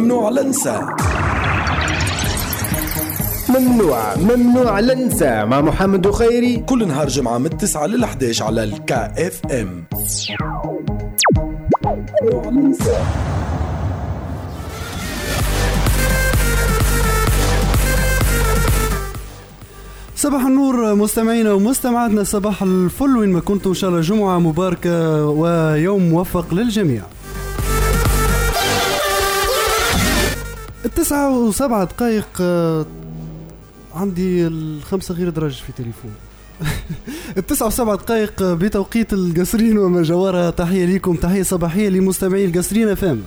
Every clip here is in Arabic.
ممنوع لنسى ممنوع ممنوع لنسى مع محمد خيري. كل نهار جمعة من 9 لل 11 على الكا اف ام ممنوع لنسى صباح النور مستمعينا ومستمعاتنا صباح الفل وين ما كنتم إن شاء الله جمعة مباركة ويوم موفق للجميع. التسعة وسبعة دقائق آه، عندي الخمسة غير درج في تليفون. التسعة وسبعة دقائق بتوقيت القصرين وما جوارها تحية ليكم تحية صباحية لمستمعي القصرين فام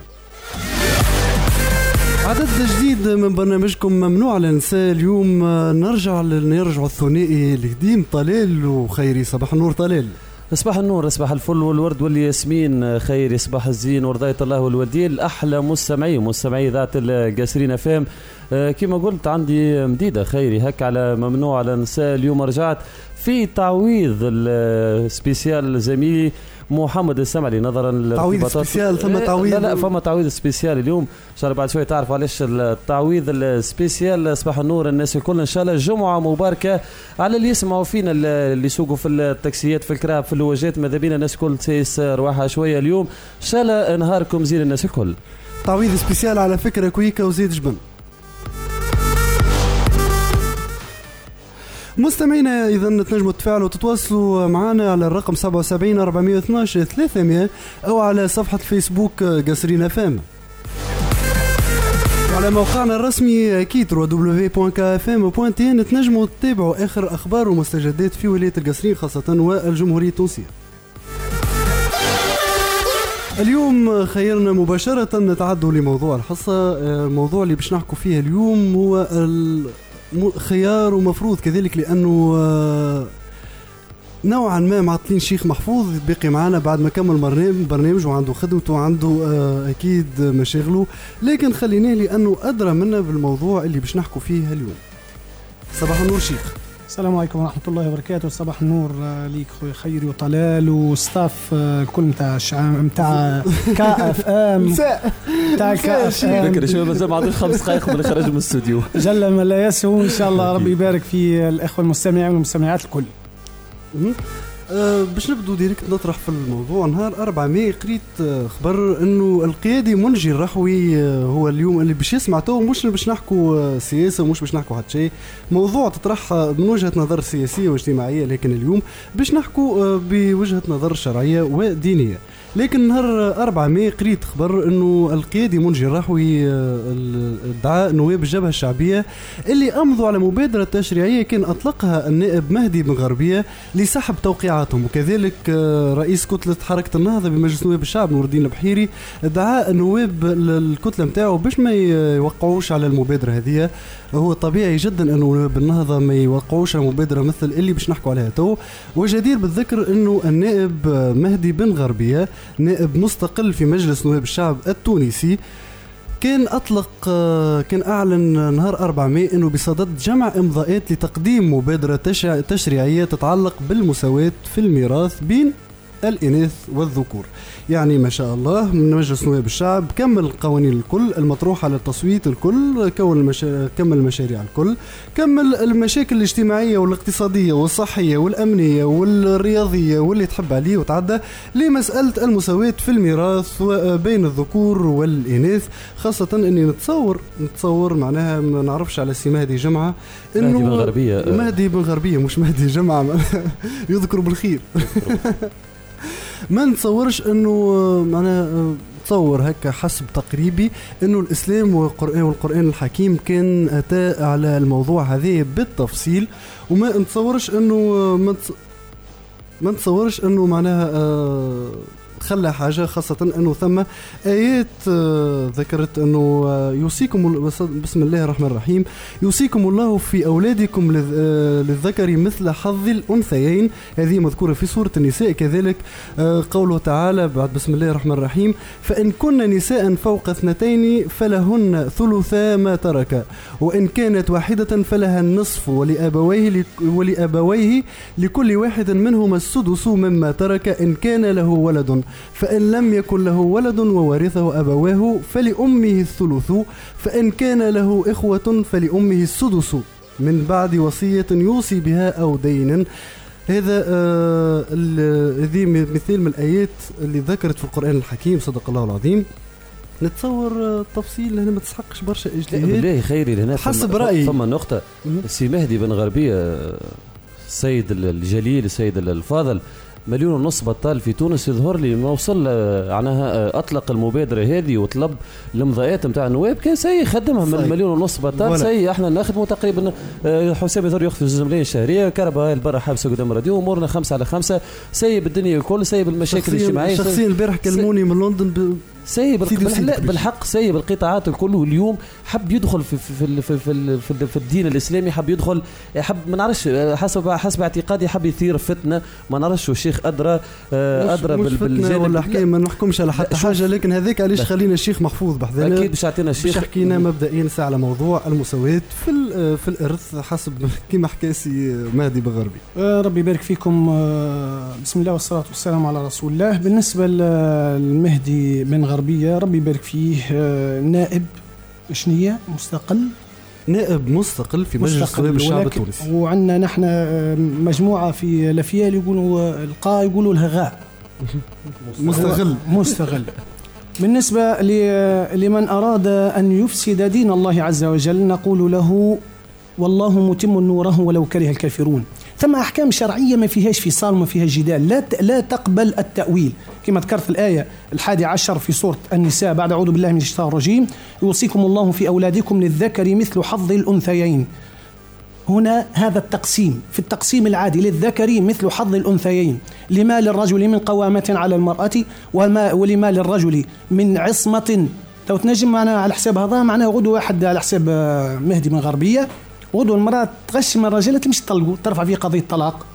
عدد جديد من برنامجكم ممنوع لنسى اليوم. آه، نرجع نرجع الثنائي القديم طلال وخيري صباح النور طلال. صباح النور صباح الفل والورد والياسمين خير صباح الزين ورضاية الله والوديل أحلى مستمعي مستمعي ذات القاسرين فام آه، كما قلت عندي مديدة خيري هك على ممنوع على نساء اليوم رجعت في تعويض ال spécial زميلي محمد السمعلي نظرا تعويض spécial ثم إيه، تعويض لا لا فما تعويض spécial اليوم. ان شاء الله بعد شوي تعرف علاش التعويض ال spécial؟ صباح النور الناس الكل إن شاء الله جمعة مباركة على اللي يسمعوا فينا اللي يسوقوا في التاكسيات في الكراهب في اللواجات ماذا بينا؟ الناس الكل تسيس رواحها شوية اليوم. إن شاء الله نهاركم زين الناس الكل. تعويض سبيسيال على فكرة كويكة وزيد جبن. مستمعينا إذا تنجموا تفاعلوا وتتواصلوا معنا على الرقم 77 412 300 أو على صفحة فيسبوك قصرين فام وعلى موقعنا الرسمي أكيد www.kfm.tn تنجموا تتابعوا آخر أخبار ومستجدات في ولاية القصرين خاصة والجمهورية التونسية. اليوم خيرنا مباشرة نتعدوا لموضوع الحصة. الموضوع اللي باش نحكوا فيه اليوم هو خيار ومفروض كذلك لأنه آه، نوعا ما معطلين شيخ محفوظ باقي معنا بعد ما كمل برنامج برنامج وعنده خدمته وعنده آه، أكيد مشاغله. لكن خليناه لأنه أدرى منا بالموضوع اللي باش نحكوا فيه اليوم. صباح النور شيخ. السلام عليكم ورحمة الله وبركاته. صباح النور آه، ليك خويا خيري وطلال وستاف آه، الكل نتاع الشعام نتاع كا اف ام نتاع KFM بكري شوي مازال ما عندوش خمس دقائق من الخرج من الاستوديو جل من لا يسهو إن شاء الله ربي يبارك في الإخوة المستمعين والمستمعات الكل. آه باش نبدو direct نطرح في الموضوع. نهار 4 ماي قريت آه خبر إنه القيادي منجي الرحوي آه هو اليوم اللي باش يسمع تو مش باش نحكوا سياسة ومش باش نحكوا حتى شيء. موضوع تطرح من وجهة نظر سياسية واجتماعية لكن اليوم باش نحكوا بوجهة نظر شرعية ودينية. لكن نهار 4 ماي قريت خبر إنه القيادي منجي الرحوي ال- ادعى نواب الجبهة الشعبية اللي أمضوا على مبادرة تشريعية كان أطلقها النائب مهدي بن غربية لسحب توقيعاتهم. وكذلك آه، رئيس كتلة حركة النهضة بمجلس نواب الشعب نور الدين البحيري ادعى النواب ال- الكتله نتاعو باش ما يوقعوش على المبادرة هذه. هو طبيعي جدا انه نواب النهضة ما يوقعوش على مبادرة مثل اللي باش نحكوا عليها تو. وجدير بالذكر إنه النائب مهدي بن غربية نائب مستقل في مجلس نواب الشعب التونسي. كان أطلق كان أعلن نهار 4 ماي إنه بصدد جمع إمضاءات لتقديم مبادرة تشريعية تتعلق بالمساواة في الميراث بين الإناث والذكور. يعني ما شاء الله من مجلس نواب الشعب كمل القوانين الكل المطروحه للتصويت الكل كون المشا... كمل المشاريع الكل كمل المشاكل الاجتماعية والاقتصادية والصحية والأمنية والرياضية واللي تحب عليه وتعدى لمسألة المساواة في الميراث بين الذكور والإناث. خاصة إني نتصور نتصور معناها ما نعرفش على سي مهدي جمعة مهدي بن غربية، آه. مهدي بن غربيه مش مهدي جمعة يذكر بالخير. ما نتصورش إنه معناها تصور هكا حسب تقريبي إنه الإسلام والقران والقرآن الحكيم كان أتى على الموضوع هذا بالتفصيل وما نتصورش إنه ما نتص- ما نتصورش إنه معناها آه، خلى حاجة خاصة أنه ثم آيات آه، ذكرت أنه آه، يوصيكم بسم الله الرحمن الرحيم. يوصيكم الله في أولادكم للذ- آه، للذكر مثل حظ الأنثيين. هذه مذكورة في سورة النساء كذلك. قوله تعالى بعد بسم الله الرحمن الرحيم فإن كن نساء فوق اثنتين فلهن ثلثا ما ترك وإن كانت واحدة فلها النصف ولأبويه لك- ولأبويه لكل واحد منهما السدس مما ترك إن كان له ولد. فإن لم يكن له ولد وورثه أبواه فلأمه الثلث فإن كان له إخوة فلأمه السدس. من بعد وصية يوصي بها أو دين. هذا آه هذه مثال من الآيات اللي ذكرت في القرآن الحكيم صدق الله العظيم. نتصور آه، تفصيل هنا ما تسحقش برشا اجتهاد بالله خيري لهنا حسب رأيي. ثم نقطة. مم. سي مهدي بن غربية السيد الجليل السيد الفاضل مليون ونص بطال في تونس يظهر لي ما وصل آه، معناها آه، أطلق المبادرة هذه وطلب المضايات نتاع النواب كونسي يخدمها من. المليون ونص بطال. سي إحنا نخدموا تقريبا آه، حسام يظهر ياخذ زوج ملايين شهرية. كهرباء البرا حابسه قدام الراديو أمورنا خمسة على خمسة. سيب الدنيا الكل سيب المشاكل الاجتماعية. شخصيا البارح كلموني من لندن ب... سيب سيدي بالح- وسيدي لا، كل شيء. بالحق سيب القطاعات الكل واليوم. حب يدخل في في في في, في, في, في الدين الإسلامي حب يدخل حب ما نعرفش حسب حسب اعتقادي حب يثير فتنة. ما نعرفش الشيخ أدرى أدرى مش بالجانب. ولا حكاية ما نحكمش على حتى. حاجة لكن هذاك علاش لا. خلينا الشيخ محفوظ بحذانا أكيد باش يعطينا باش الشيخ حكينا مبدئيا ساعة على موضوع المساواة في ال- في الإرث حسب كما حكى سي مهدي بغربي. آه، ربي يبارك فيكم. آه، بسم الله والصلاة والسلام على رسول الله. بالنسبة للمهدي بن غربية ربي يبارك فيه. آه، نائب شنية مستقل؟ نائب مستقل في مجلس مستقل الشعب التونسي. وعندنا نحن آه، مجموعة في لافيال يقولوا آه، القاء يقولوا لها غاء. مستغل مستغل بالنسبة لمن أراد أن يفسد دين الله عز وجل نقول له والله متم نوره ولو كره الكافرون. ثم أحكام شرعية ما فيهاش فصال وما فيهاش جدال. لا لا تقبل التأويل. كما ذكرت الآية الحادي عشر في سورة النساء بعد أعوذ بالله من الشيطان الرجيم يوصيكم الله في أولادكم للذكر مثل حظ الأنثيين. هنا هذا التقسيم في التقسيم العادي للذكر مثل حظ الأنثيين. لما للرجل من قوامة على المرأة وما ولما للرجل من عصمة. لو تنجم معنا على حساب هذا؟ معناه غدوة واحد على حساب آه، مهدي من غربية. غدوة المرأة تغش من الرجل تمشي تطلقه ترفع فيه قضية طلاق.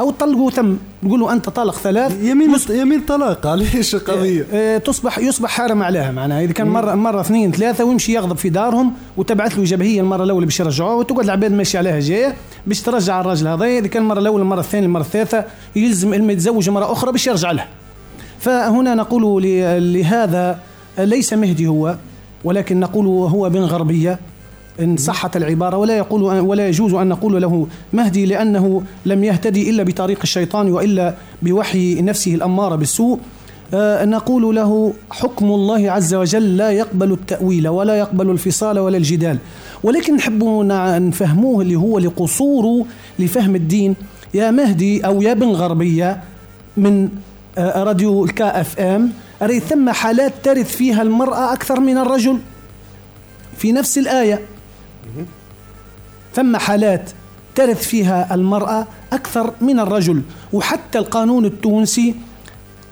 أو تطلقه تم تقول له أنت طالق ثلاث يمين يمين طلاق علاش قضية؟ آه، تصبح يصبح حارم عليها معناها إذا كان مره مرة اثنين ثلاثة ويمشي يغضب في دارهم وتبعث له جبهيه المرة الأولى باش يرجعوه وتقعد العباد ماشي عليها جاية باش ترجع الراجل هذا إذا كان المرة الأولى المرة الثانية المرة الثالثة يلزم إنه يتزوج مرة أخرى باش يرجع لها فهنا نقول لهذا ليس مهدي هو ولكن نقول هو بن غربية. إن صحت العبارة ولا يقول ولا يجوز أن نقول له مهدي لأنه لم يهتدي إلا بطريق الشيطان وإلا بوحي نفسه الأمارة بالسوء. آه، نقول له حكم الله عز وجل لا يقبل التأويل ولا يقبل الفصال ولا الجدال. ولكن نحب نفهموه اللي هو لقصوره لفهم الدين. يا مهدي أو يا بن غربية من آه، راديو الكا أف إم أري ثم حالات ترث فيها المرأة أكثر من الرجل؟ في نفس الآية. ثم حالات ترث فيها المرأة أكثر من الرجل وحتى القانون التونسي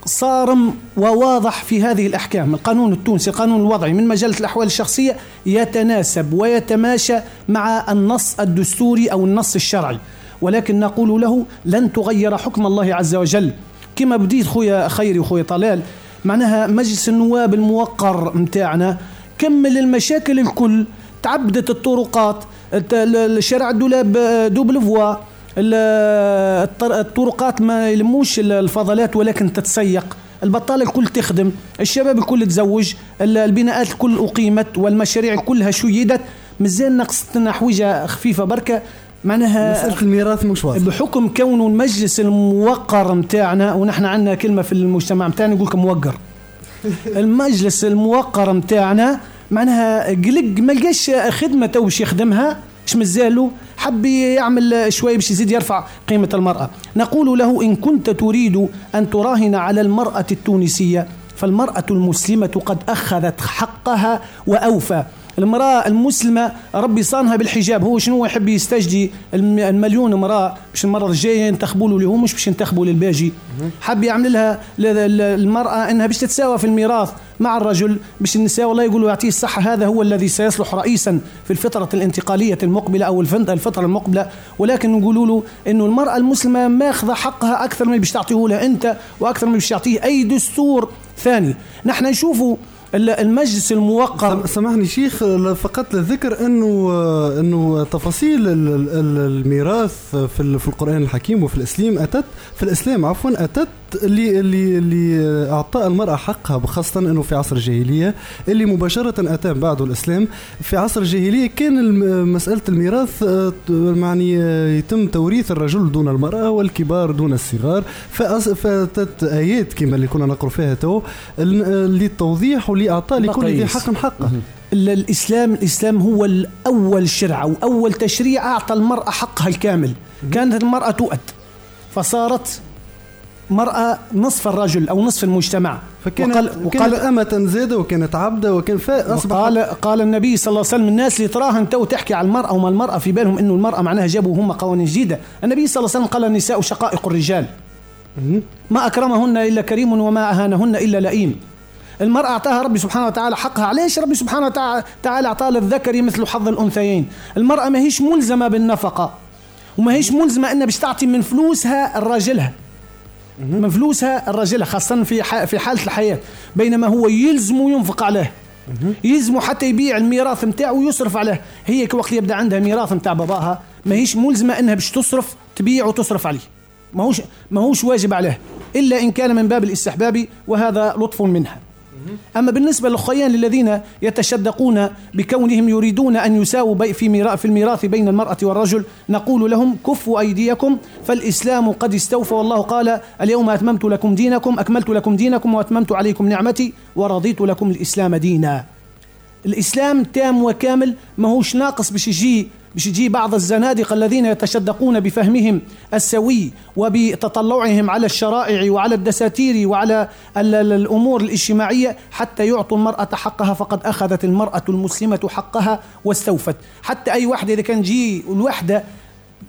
صارم وواضح في هذه الأحكام. القانون التونسي القانون الوضعي من مجلة الأحوال الشخصية يتناسب ويتماشى مع النص الدستوري أو النص الشرعي. ولكن نقول له لن تغير حكم الله عز وجل. كما بديت خويا خيري وخويا طلال معناها مجلس النواب الموقر متاعنا كمل المشاكل الكل تعبدت الطرقات الشارع الدولاب دوبل فوا. ال- الطر- الطرقات ما يلموش ال- الفضلات ولكن تتسيق. البطالة الكل تخدم الشباب الكل تزوج ال- البناءات الكل أقيمت والمشاريع كلها شيدت. مازال نقصتنا حويجة خفيفة بركة. معناها مسألة الميراث مش واضحة. بحكم كونه المجلس الموقر متاعنا ونحن عندنا كلمة في المجتمع متاعنا يقول لك موقر. المجلس الموقر متاعنا معناها قلق ما لقاش خدمة تو باش يخدمها إيش مازالو؟ حب يعمل شوي باش يزيد يرفع قيمة المرأة. نقول له إن كنت تريد أن تراهن على المرأة التونسية فالمرأة المسلمة قد أخذت حقها وأوفى. المرأة المسلمة ربي صانها بالحجاب هو شنو يحب يستجدي الم- المليون امرأة باش المرة الجاية ينتخبوا له هو مش باش ينتخبوا للباجي. حب يعمل لها المرأة إنها باش تتساوى في الميراث مع الرجل باش النساء والله يقولوا يعطيه الصحة هذا هو الذي سيصلح رئيسا في الفترة الانتقالية المقبلة الفن- الفترة المقبلة. ولكن نقولوا له إنه المرأة المسلمة ماخذة حقها أكثر من باش تعطيه لها أنت وأكثر من باش تعطيه أي دستور ثاني. نحن نشوفوا المجلس الموقر سامحني شيخ فقط للذكر أنه أنه تفاصيل ال- ال- ال- الميراث في ال- في القرآن الحكيم وفي الإسلام أتت في الإسلام عفوا أتت اللي اللي اللي أعطى المرأة حقها خاصه إنه في عصر الجاهلية اللي مباشرة أتى بعده الإسلام. في عصر الجاهلية كان مسألة الميراث آه، يعني آه، يتم توريث الرجل دون المرأة والكبار دون الصغار. فاتت آيات كما اللي كنا نقرأ فيها تو للتوضيح ولإعطاء لكل ذي. حق حقه. ال- الإسلام الإسلام هو الأول شرع أو اول تشريع أعطى المرأة حقها الكامل. كانت المرأة تؤد. فصارت مرأة نصف الرجل أو نصف المجتمع. فكانت وقال, وقال, أمة زادة وكانت عبدة وكان فأصبح قال, قال النبي صلى الله عليه وسلم الناس اللي تراها انت وتحكي على المرأة وما المرأة في بالهم إنه المرأة معناها جابوا هم قوانين جديدة. النبي صلى الله عليه وسلم قال النساء شقائق الرجال. ما أكرمهن إلا كريم وما أهانهن إلا لئيم. المرأة أعطاها ربي سبحانه وتعالى حقها. علاش ربي سبحانه وتعالى تعالى أعطاها للذكر مثل حظ الأنثيين؟ المرأة ما هيش ملزمة بالنفقة وما هيش ملزمة أنها باش تعطي من فلوسها لراجلها من فلوسها الراجلة خاصة في في حالة الحياة. بينما هو يلزم ينفق عليه. يلزمه حتى يبيع الميراث نتاعو ويصرف عليه. هي وقت يبدأ عندها ميراث نتاع باباها ما هيش ملزمة إنها باش تصرف تبيع وتصرف عليه. ما هوش ما هوش واجب عليه. إلا إن كان من باب الاستحباب وهذا لطف منها. أما بالنسبة للخيان الذين يتشدقون بكونهم يريدون أن يساووا في في الميراث بين المرأة والرجل نقول لهم كفوا أيديكم فالإسلام قد استوفى. والله قال اليوم أتممت لكم دينكم أكملت لكم دينكم وأتممت عليكم نعمتي ورضيت لكم الإسلام دينا. الإسلام تام وكامل ما هوش ناقص باش يجي باش يجي بعض الزنادقة الذين يتشدقون بفهمهم السوي وبتطلعهم على الشرائع وعلى الدساتير وعلى ال- ال- الأمور الاجتماعية حتى يعطوا المرأة حقها فقد أخذت المرأة المسلمة حقها واستوفت. حتى أي واحدة إذا كان جي الوحدة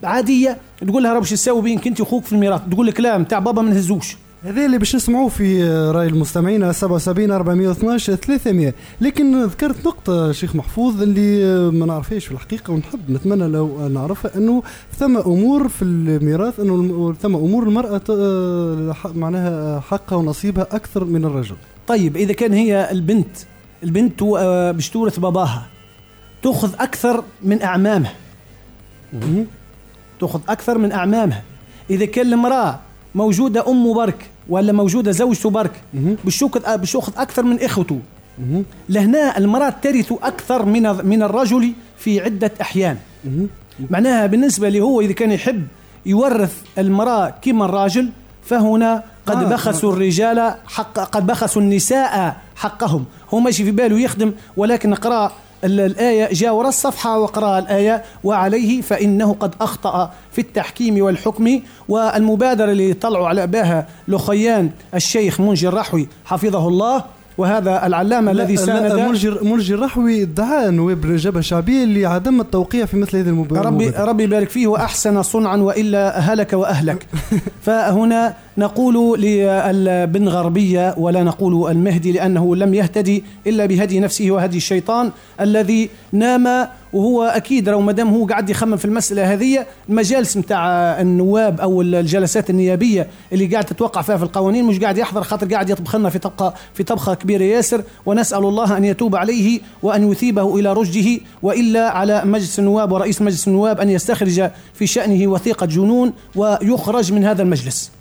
عادية تقول لها راه باش تساوي بينك؟ أنت وأخوك في الميراث. تقول لك لا متاع بابا ما نهزوش هذا اللي باش نسمعوه في رأي المستمعين على 77 412 300 لكن ذكرت نقطة شيخ محفوظ اللي ما نعرفهاش في الحقيقة ونحب نتمنى لو نعرفها أنه ثم أمور في الميراث أنه ثم أمور المرأة معناها حقها ونصيبها أكثر من الرجل. طيب إذا كان هي البنت البنت آه، باش تورث باباها تأخذ أكثر من أعمامها. تأخذ أكثر من أعمامها. إذا كان المرأة موجودة أم برك ولا موجودة زوجته برك؟ باش باش تاخذ أكثر من إخوته. لهنا المرأة ترث أكثر من من الرجل في عدة أحيان. معناها بالنسبة له هو إذا كان يحب يورث المرأة كما الراجل فهنا قد آه. بخسوا الرجال حق قد بخسوا النساء حقهم. هو ماشي في باله يخدم ولكن قرأ الآية جاء وراء الصفحة وقرأ الآية وعليه فإنه قد أخطأ في التحكيم والحكم والمبادرة اللي طلعوا على بها لخيان الشيخ منجي الرحوي. حفظه الله. وهذا العلامة الذي ساند منجي منجي الرحوي ادعى نواب الجبهة الشعبية لعدم التوقيع في مثل هذه المبادرة. ربي ربي يبارك فيه واحسن صنعا وإلا هلك وأهلك. فهنا نقول للبن غربيه ولا نقول المهدي لأنه لم يهتدي إلا بهدي نفسه وهدي الشيطان الذي نام وهو أكيد لو مادام هو قاعد يخمم في المسألة هذه المجالس نتاع النواب أو الجلسات النيابية اللي قاعد تتوقع فيها في القوانين مش قاعد يحضر خاطر قاعد يطبخ لنا في طبقه في طبخة كبيرة ياسر. ونسأل الله أن يتوب عليه وأن يثيبه إلى رشده وإلا على مجلس النواب ورئيس مجلس النواب أن يستخرج في شأنه وثيقة جنون ويخرج من هذا المجلس.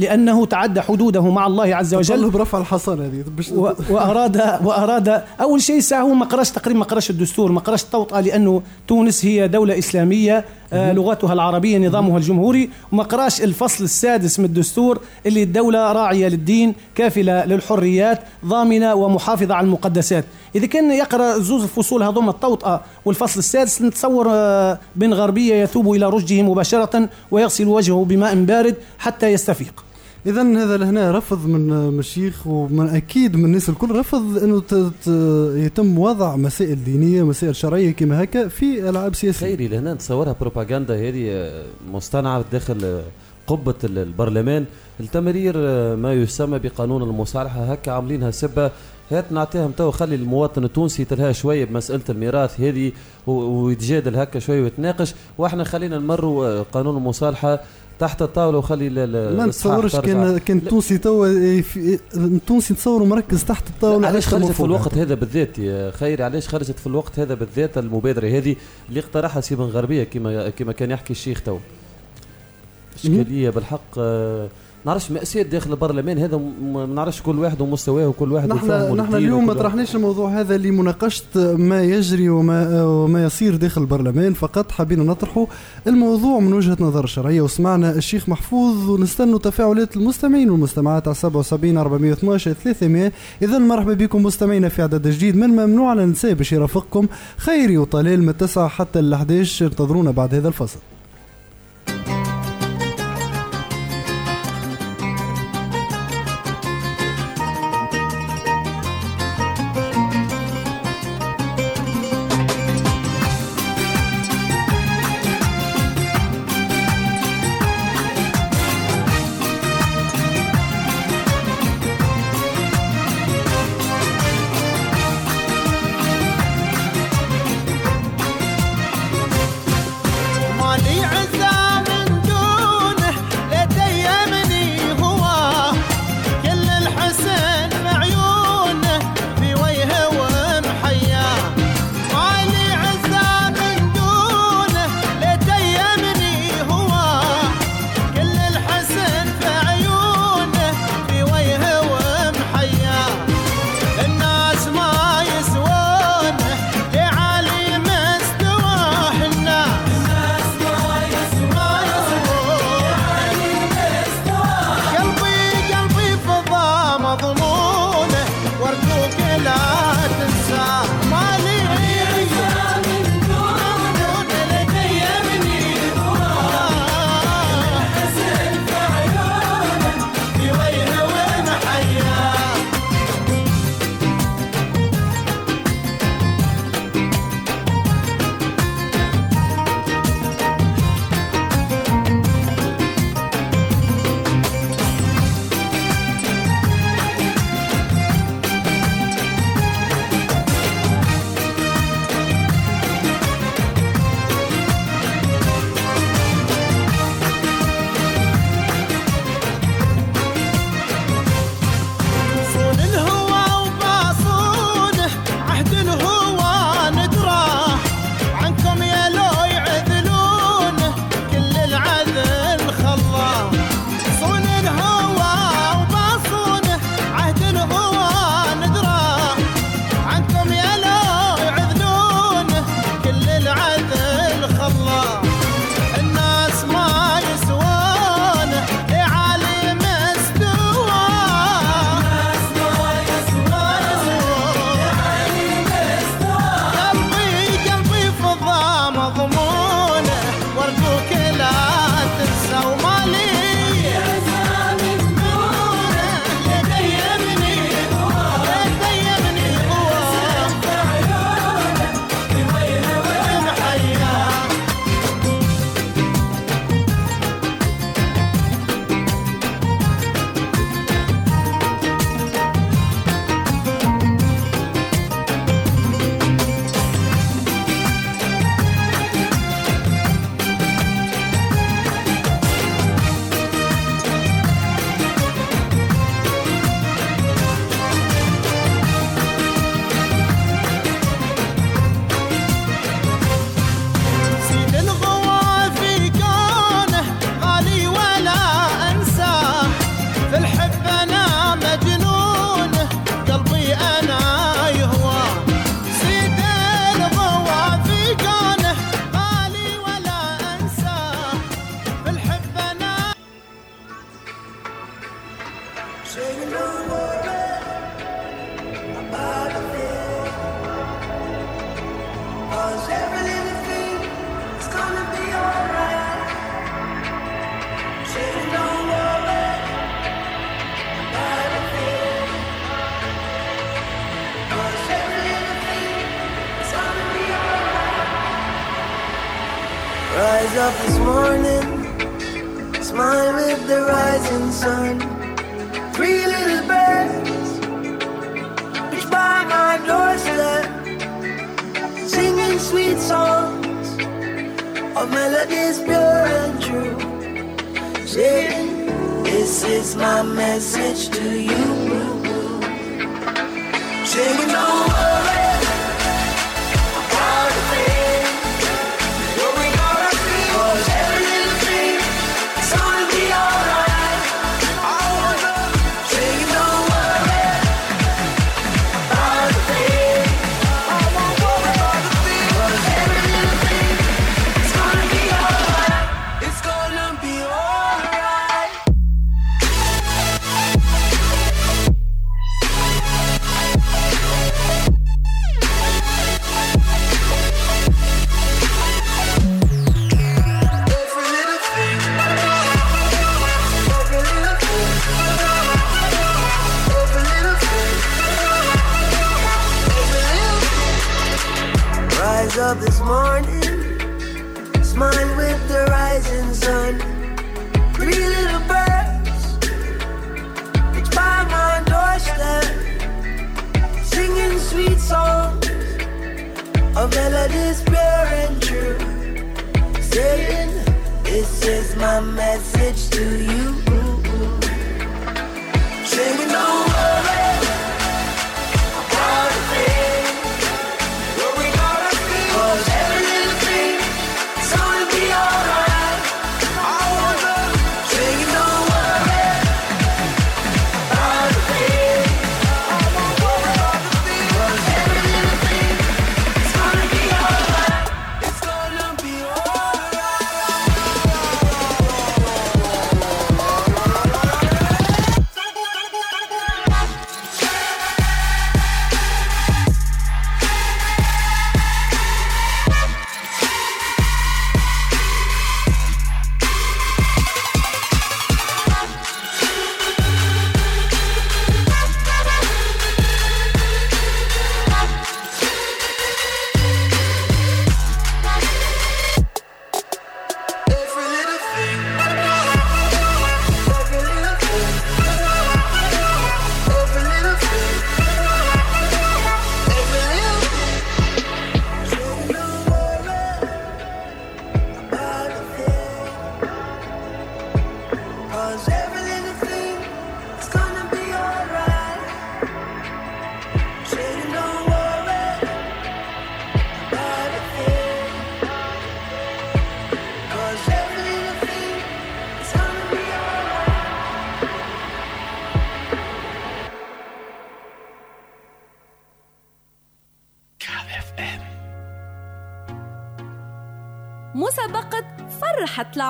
لأنه تعدى حدوده مع الله عز وجل. برفع الحصان هذه. باش و- واراد وأراد أول شيء ساعة هو ما قراش تقريبا ما قراش الدستور ما قراش التوطئه لأنه تونس هي دولة إسلامية آه، لغتها العربية نظامها الجمهوري. وما قراش الفصل السادس من الدستور اللي الدولة راعية للدين كافلة للحريات ضامنة ومحافظة على المقدسات. إذا كان يقرأ زوز الفصول هذوما التوطئه والفصل السادس نتصور آه، بن غربية يثوب إلى رشده مباشرة ويغسل وجهه بماء بارد حتى يستفيق. اذا هذا لهنا رفض من من الشيخ ومن أكيد من الناس الكل رفض إنه يتم وضع مسائل دينية مسائل شرعية كما هكا في ألعاب سياسية. خيري لهنا نتصورها بروباغندا هذه آه، مصطنعة داخل آه، ال- البرلمان. التمرير آه، ما يسمى بقانون المصالحة. هكا عاملينها سبة. هات نعطيهم تو خلي المواطن التونسي يتلها شوية بمسألة الميراث هذه ويتجادل هكا شوية ويتناقش. وإحنا خلينا نمروا آه، قانون المصالحة. تحت الطاولة وخلي ال- ال- ما نتصورش. كان كان تونسي توا في- التونسي نتصوروا مركز تحت الطاولة علاش خرجت في. الوقت هذا بالذات يا خيري علاش خرجت في الوقت هذا بالذات المبادرة هذه اللي اقترحها سيبن غربية كما كما كان يحكي الشيخ تو إشكالية بالحق آه، نعرفش مأساة داخل البرلمان هذا ما نعرفش كل واحد ومستواه وكل واحد نحن نحن اليوم ما طرحناش الموضوع هذا لمناقشة ما يجري وما وما يصير داخل البرلمان فقط حابين نطرحه الموضوع من وجهة نظر الشرعية وسمعنا الشيخ محفوظ ونستنوا تفاعلات المستمعين والمستمعات على 77 412 300 إذا مرحبا بكم مستمعينا في عدد جديد من ممنوع على النساء باش يرافقكم خيري وطلال من 9 حتى ال 11 انتظرونا بعد هذا الفصل.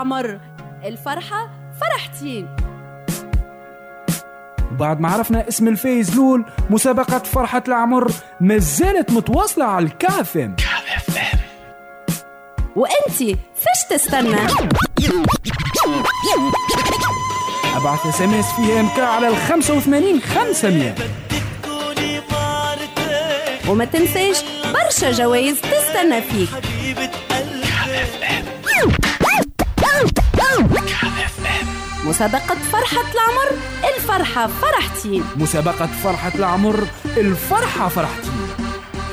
العمر الفرحة فرحتين. وبعد ما عرفنا اسم الفايز الأول مسابقة فرحة العمر ما زالت متواصلة على الكافم وانتي فيش تستنى؟ أبعث SMS فيها M على ال 85 500 وما تنساش برشا جوائز تستنى فيك. مسابقة فرحة العمر الفرحة فرحتين. مسابقة فرحة العمر الفرحة فرحتي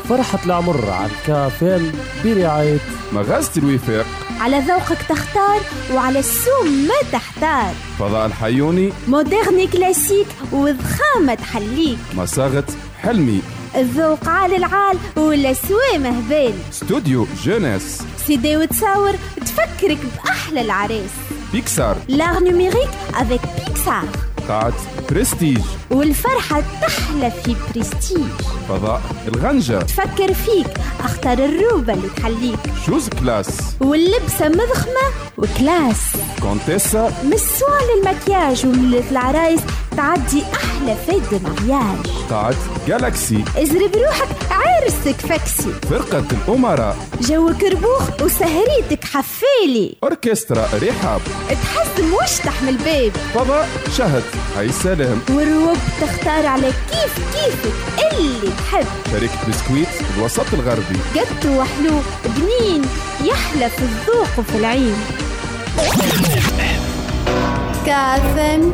فرحة العمر على الكافيل برعاية مغازة الوفاق. على ذوقك تختار وعلى السوم ما تحتار. فضاء الحيوني. مودرني كلاسيك وضخامة تحليك. مصاغة حلمي. الذوق عال العال والأسوام هبال استوديو جونيس سيدي وتصور تفكرك بأحلى العريس. L'art numérique avec Pixar. قاعة برستيج. والفرحة تحلى في برستيج. فضاء الغنجة. تفكر فيك اختار الروبة اللي تحليك. Choses Classe. واللبسة مضخمة و classe. كونتيسا من السوان للمكياج ومن العرايس تعدي أحلى fête de mariage قاعة Galaxy. ازرب روحك عرسك فكسي فرقة الأمراء. جوك ربوخ وسهريتك حفيلي. أوركسترا رحاب. تحزم وش تحمل باب فضاء شهد. حي السلام. والروب تختار على كيف كيفك اللي تحب. شركة بسكويت الوسط الغربي. قدو وحلو بنين يحلى في الذوق وفي العين. كافم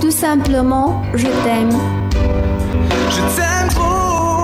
Tout simplement, je t'aime. Je t'aime trop,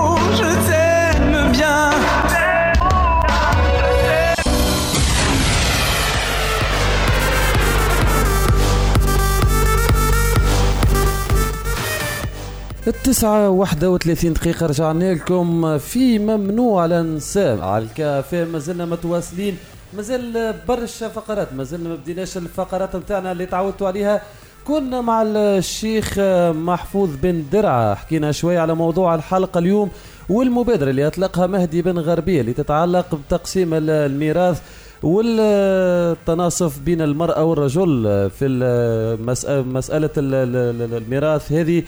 التسعة واحدة وثلاثين دقيقة رجعنا لكم في ممنوع الانساب على الكافيه ما زلنا متواصلين مازال برشا فقرات ما زلنا ما بديناش الفقرات نتاعنا اللي تعودتوا عليها. كنا مع الشيخ محفوظ بن درعة حكينا شوية على موضوع الحلقة اليوم والمبادرة اللي أطلقها مهدي بن غربية اللي تتعلق بتقسيم الميراث والتناصف بين المرأة والرجل في مسألة الميراث هذه.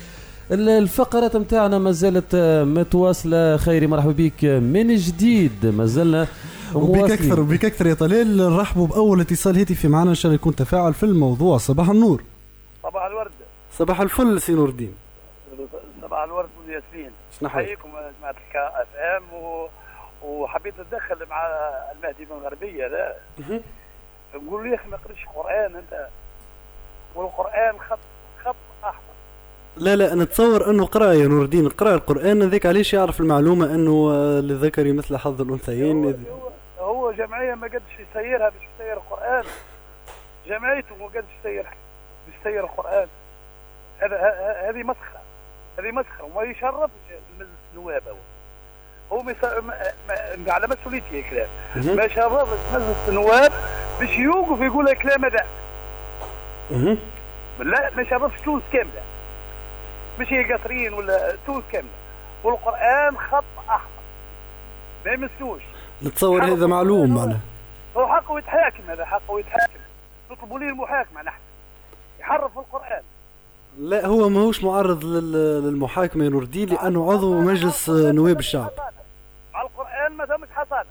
الفقرات متاعنا ما زالت متواصلة. خيري مرحبا بك. من جديد ما زلنا وبك أكثر وبك أكثر يا طلال نرحبوا بأول اتصال هاتفي معنا إن شاء الله يكون تفاعل في الموضوع. صباح النور. صباح الورد. صباح الفل سي نور الدين. صباح الورد والياسمين شنو يا جماعة الـ KFM. و... وحبيت أتدخل مع المهدي بن غربيه لا نقول له يا أخي ما قريتش قرآن أنت. والقرآن خط لا لا نتصور أنه قرا يا نور الدين قرا القرآن هذاك علاش يعرف المعلومة أنه للذكر مثل حظ الأنثيين؟ هو, هو جمعية ما قدش يسيرها باش يسير القرآن. جمعيته ما قدش يسير يسير القرآن. هذا هذه مسخرة. هذه مسخرة. وما يشرف مجلس النواب هو. هو على مسؤوليتي الكلام. ما شرف مجلس النواب باش يوقف يقول الكلام هذا. لا ما شرفش تونس كاملة. مش هي قصرين ولا تونس كاملة. والقرآن خط أحمر. ما يمسوش. نتصور هذا معلوم معناها. هو حقه يتحاكم هذا حقه يتحاكم نطلبوا ليه المحاكمة نحن؟ يحرف القرآن. لا هو ماهوش معرض لل- للمحاكمة يا نور الدين لأنه عضو مجلس نواب الشعب. مع القرآن ما ثمش حصانة.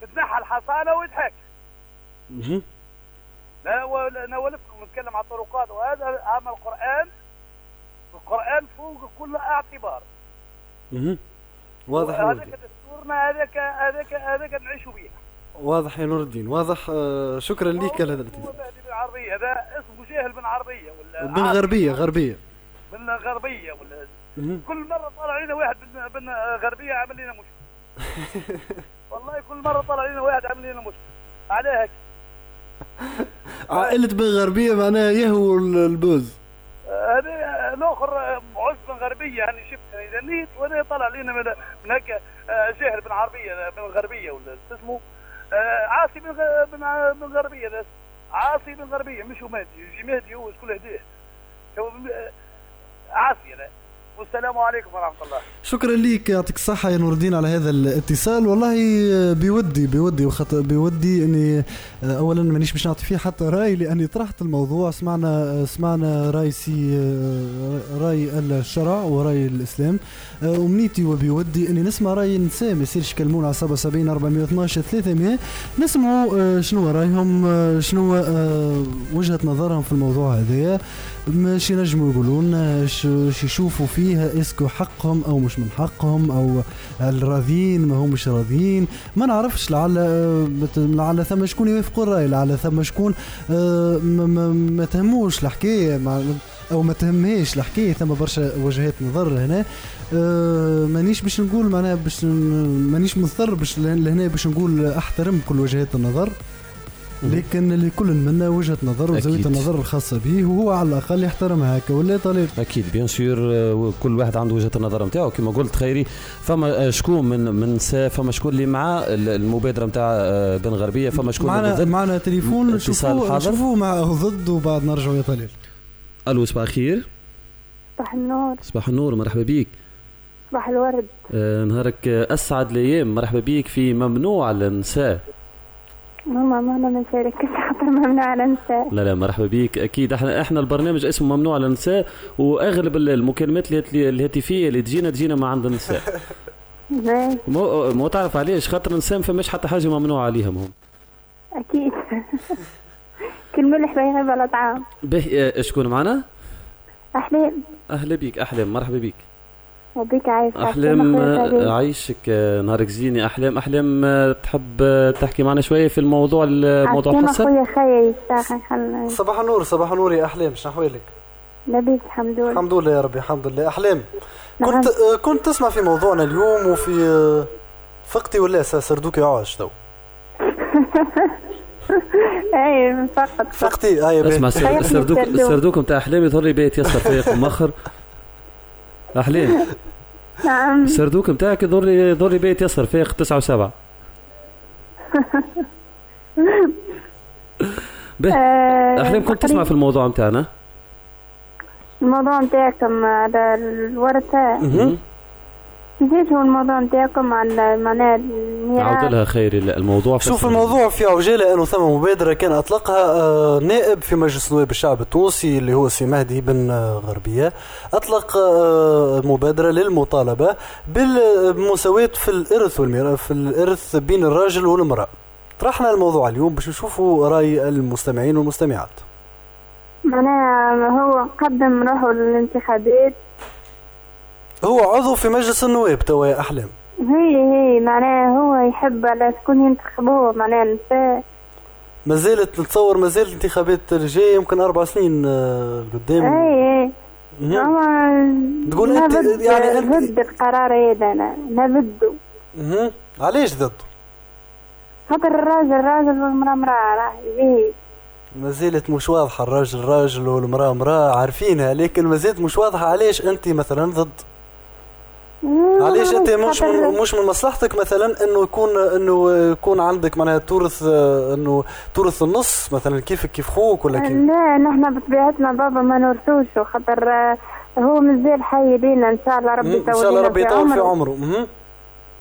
تتنحى الحصانة ويتحاكم. لا و- لا نولفكم نتكلم عن الطرقات. وهذا عمل القرآن القرآن فوق كل اعتبار. مهم. واضح يا نور هذاك الدين دستورنا هذاك هذاك هذاك نعيشوا به واضح يا نور الدين. واضح آه، شكرا لك على هذا الاتصال بن هذا اسمه جاهل بن عربية ولا بن غربية غربية. من غربية ولا. كل مرة طلع علينا واحد بن, بن غربية عمل لنا مشكلة. والله كل مرة طلع علينا واحد عمل لنا مشكلة. عليها هيك. عائلة بن غربية معناها يهوى ال- البوز. هذا الآخر عز بن غربية يعني شفت إذا نيت وأنا طلع علينا من من هكا آه، جاهل بن عربيه بن غربيه ولا اسمه؟ آه، عاصي بن ع- بن غربيه ده عاصي بن غربيه مش مهدي يجي مهدي هو شكون هدية. آه، عاصي ده والسلام عليكم ورحمة الله. شكرا لك يعطيك الصحة يا نور الدين على هذا الاتصال. والله بودي بودي وخط بودي إني اولا مانيش باش نعطي فيه حتى رأي لأني طرحت الموضوع. سمعنا سمعنا رأي سي رأي الشرع ورأي الإسلام. امنيتي وبودي إني نسمع رأي النساء ما يصيرش يكلمونا على 77 412 300 نسمعوا شنو رأيهم شنو وجهة نظرهم في الموضوع هذايا. مش ينجموا يقولوا لنا إيش يشوفوا فيها est-ce que حقهم أو مش من حقهم أو هل راضيين ما هم مش راضيين. ما نعرفش لعل لعل ثم شكون يوافقوا الرأي لعل ثم شكون آه، ما, تهموش الحكاية. أو ما تهمهاش الحكاية. ثم برشا وجهات نظر هنا آه، مانيش باش نقول معناها باش مانيش مضطر باش لهنا باش نقول أحترم كل وجهات النظر. لكن لكل منا وجهة نظر وزاوية. النظر الخاصة به وهو على الأقل يحترمها هكا ولا طالب أكيد bien sûr آه، كل واحد عنده وجهة النظر نتاعو. كما قلت خيري فما آه، شكون من من نساء فما شكون اللي مع ال- المبادرة نتاع آه، بن غربية فما شكون معنا ضد معنا تليفون حاضر شوفوا معه ضد وبعد نرجعوا يا طليل. ألو صباح الخير. صباح النور. صباح النور مرحبا بيك. صباح الورد. آه، نهارك أسعد الأيام. مرحبا بيك في ممنوع النساء ماما ماما ما نشاركش خاطر ممنوع على النساء. لا لا مرحبا بيك أكيد. إحنا إحنا البرنامج اسمه ممنوع للنساء وأغلب ال- المكالمات الهاتفيه اللي تجينا تجينا مع عند النساء. مو مو تعرف علاش خاطر النساء ما فماش حتى حاجة ممنوع عليهم هم. أكيد. كل ملح بيغيب على طعام به آه، شكون معنا؟ احلام أهلا بيك احلام مرحبا بيك. ربيك عايش أحلام عايشك نهارك زين يا أحلام أحلام تحب تحكي معنا شوية في الموضوع الموضوع حسن خويا خيي صباح النور صباح النور يا أحلام. شنو أحوالك؟ لبيك الحمد لله. الحمد لله يا ربي الحمد لله. أحلام نعم. كنت كنت تسمع في موضوعنا اليوم وفي فقتي ولا سردوك يعاش تو؟ أي فقط. فقتي أي اسمع السردوك. السردوك نتاع احلام يظهر لي بيت يسر فيق مخر. احلام نعم. السردوك نتاعك يظهر لي لي بيت يسر فيق تسعة وسبعة. به آه، احلام كنت تسمع في الموضوع نتاعنا الموضوع نتاعكم على الورثة. كيفاش هو الموضوع نتاعكم على معناها عاود لها خير الموضوع في شوف. الموضوع في عجاله انه ثم مبادرة كان أطلقها آه، نائب في مجلس نواب الشعب التونسي اللي هو سي مهدي بن آه، غربية أطلق آه، مبادرة للمطالبة بالمساواة في الإرث والميراث في الإرث بين الراجل والمرأة طرحنا الموضوع اليوم باش نشوفوا رأي المستمعين والمستمعات معناها هو قدم روحه للانتخابات هو عضو في مجلس النواب توا يا أحلام. هي هي معناها هو يحب على شكون ينتخبوه معناها النساء ما زالت نتصور ما زالت الانتخابات الجاية يمكن أربع سنين آه، قدام. اي اي. هما تقول أنا أنت- يعني أنت- ضد القرار هذا أنا أنا ضده. علاش ضد؟ خاطر الراجل راجل والمرأة مرأة راه يجي ما زالت مش واضحة الراجل راجل والمرأة مرأة عارفينها لكن ما زالت مش واضحة علاش أنت مثلا ضد؟ علاش انت مش من مش من مصلحتك مثلا إنه يكون إنه يكون عندك معناها تورث آه، إنه تورث النص مثلا كيفك كيف خوك ولا كيف لا نحن بطبيعتنا بابا ما نورثوش خاطر آه، هو مازال حي لينا إن شاء الله ربي يطول إن شاء الله ربي يطول في عمره.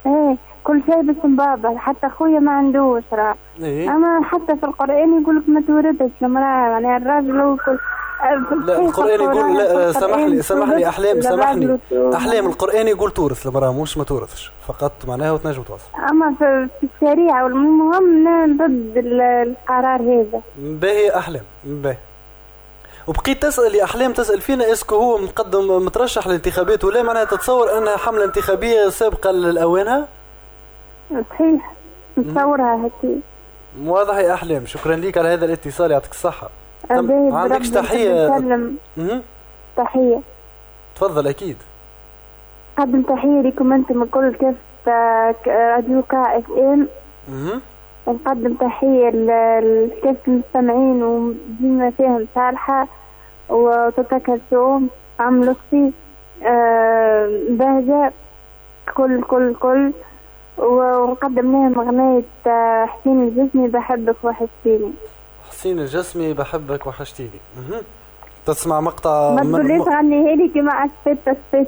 إيه كل شيء باسم بابا حتى خويا ما عندوش راه إيه. أما حتى في القرآن يقول لك ما تورثش المراه يعني الراجل هو كل لا القرآن يقول لا سامح لي سامح لي أحلام سامحني أحلام القرآن يقول تورث المرأة مش ما تورثش. فقط معناها وتنجم توصل. أما في الشريعة والمهم ضد ال- القرار هذا. باهي أحلام باهي وبقيت تسأل يا أحلام تسأل فينا اسكو هو مقدم مترشح للانتخابات ولا معناها تتصور أنها حملة انتخابية سابقة لأوانها صحيح. نتصورها هكي. واضح يا أحلام. شكرا لك على هذا الاتصال يعطيك أبي ما عندكش تحية. تحية. تفضل أكيد. قدم تحية لكم أنتم الكل كيف آه، راديو كا إف إم. ونقدم تحية لكافة المستمعين وديما فيهم صالحة وتوتا كلثوم عم لطفي آه، بهجة كل كل كل. ونقدم لهم أغنية آه، حسين الجسمي بحبك وحشتيني حسين الجسمي بحبك وحشتيني. تسمع مقطع ما من- تقوليش غنيها لي كيما عسفت تسفت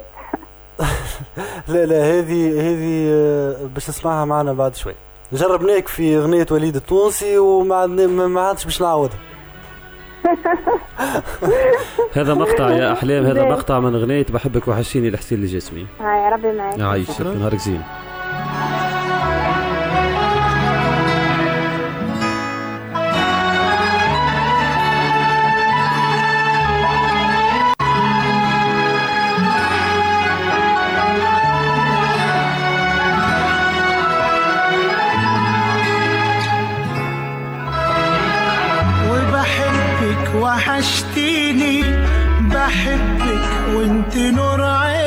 لا لا هذه هذه آه، باش نسمعها معنا بعد شوي. جربناك في أغنية وليد التونسي وما عادش باش نعاودها. هذا مقطع يا أحلام هذا. مقطع من أغنية بحبك وحشيني لحسين الجسمي. هاي ربي معك عايشك نهارك زين. وحشتيني بحبك وانت نور عيني.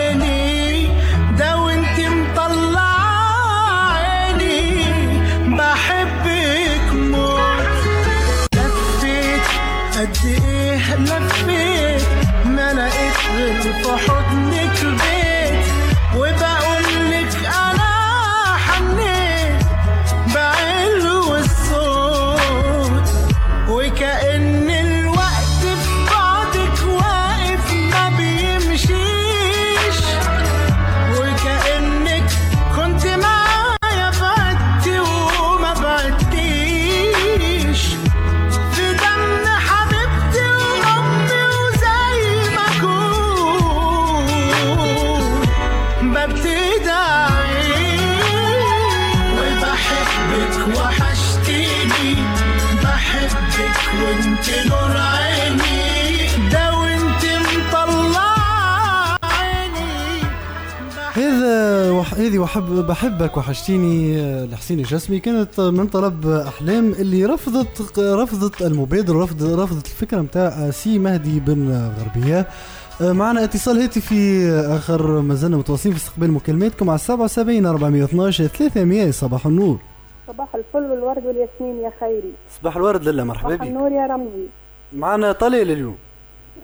هذه وحب بحبك وحشتيني آه، لحسين الجسمي. كانت من طلب أحلام اللي رفضت رفضت المبادره رفض رفضت الفكرة نتاع سي مهدي بن غربية. آه، معنا اتصال هاتفي آخر ما زلنا متواصلين في استقبال مكالماتكم على 77 412 300 صباح النور. صباح الفل والورد والياسمين يا خيري. صباح الورد لله مرحبا صباح بك. النور يا رمزي. معنا طليل اليوم.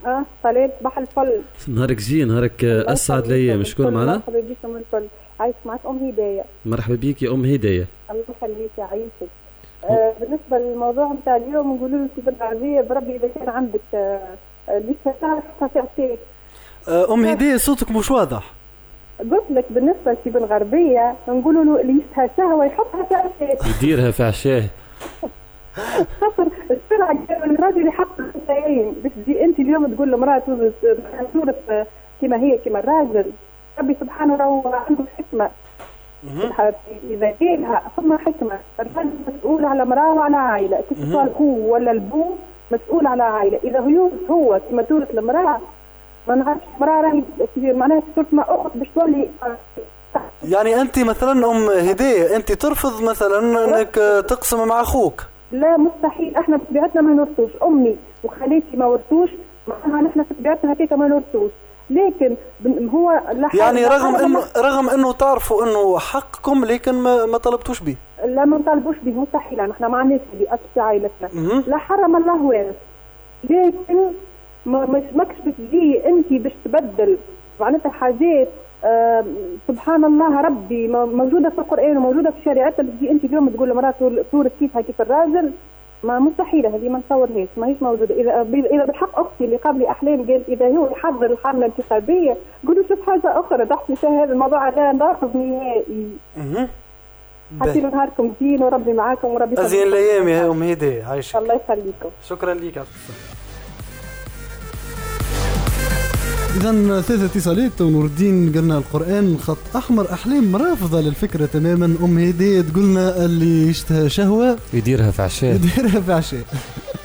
آه طليل صباح الفل. نهارك زين نهارك أسعد الأيام شكون معنا؟ مرحبا بكم الكل عايش معك أم هداية. مرحبا بيك يا أم هداية. الله يخليك يا عيشك آه بالنسبة للموضوع نتاع اليوم نقولوا لك بالعربيه بربي إذا كان عندك آه لسه تعرف تعطيك أم هديه صوتك مش واضح. قلت لك بالنسبة لشي بالغربية نقولوا له اللي يشتهى شهوه يحطها في عشاء يديرها في عشاه خاطر السرعه الراجل يحط الحسين باش تجي أنت اليوم تقول لمراه تورث كما هي كما الراجل. ربي سبحانه راهو عنده حكمة. إذا كانها ثم حكمة. الراجل مسؤول على مراه وعلى مهم. قال هو ولا البو؟ مسؤول على عائلة. إذا هو هو كما تورث المراه ما نعرفش مرة راهي كبير معناها صرت مع اخت باش تولي يعني أنت مثلا أم هدية أنت ترفض مثلا آه، تقسم مع أخوك؟ لا مستحيل. إحنا بطبيعتنا ما نورثوش أمي وخالتي ما ورثوش معناها نحن في طبيعتنا هكاك ما نورثوش لكن هو يعني رغم انه رغم إنه تعرفوا إنه حقكم لكن ما, ما طلبتوش به. لا ما نطالبوش به مستحيل إحنا ما عندناش في عائلتنا. لا حرم الله. وارث لكن ما مش ماكش بتجي أنت باش تبدل. معناتها حاجات آه سبحان الله ربي موجودة في القرآن وموجودة في شريعتنا بتجي أنت اليوم تقول لمرأة صورة كيفها كيف الراجل. ما مستحيلة هذه ما نصورهاش ما هيش موجودة. اذا إذا بالحق أختي اللي قبلي أحلام قالت إذا هو يحضر الحملة الانتخابية قولوا شوف حاجة أخرى تحكي فيها هذا الموضوع لا نرفض نهائي. حتى نهاركم زين وربي معاكم وربي يخليكم. الأيام يا أم هدية عايشك. الله يخليكم. شكرا لك إذا ثلاثة اتصالات ونور الدين قلنا القرآن خط أحمر أحلام رافضة للفكرة تماما. أم هدية تقولنا اللي يشتهى شهوة يديرها في عشاء. يديرها في عشاء.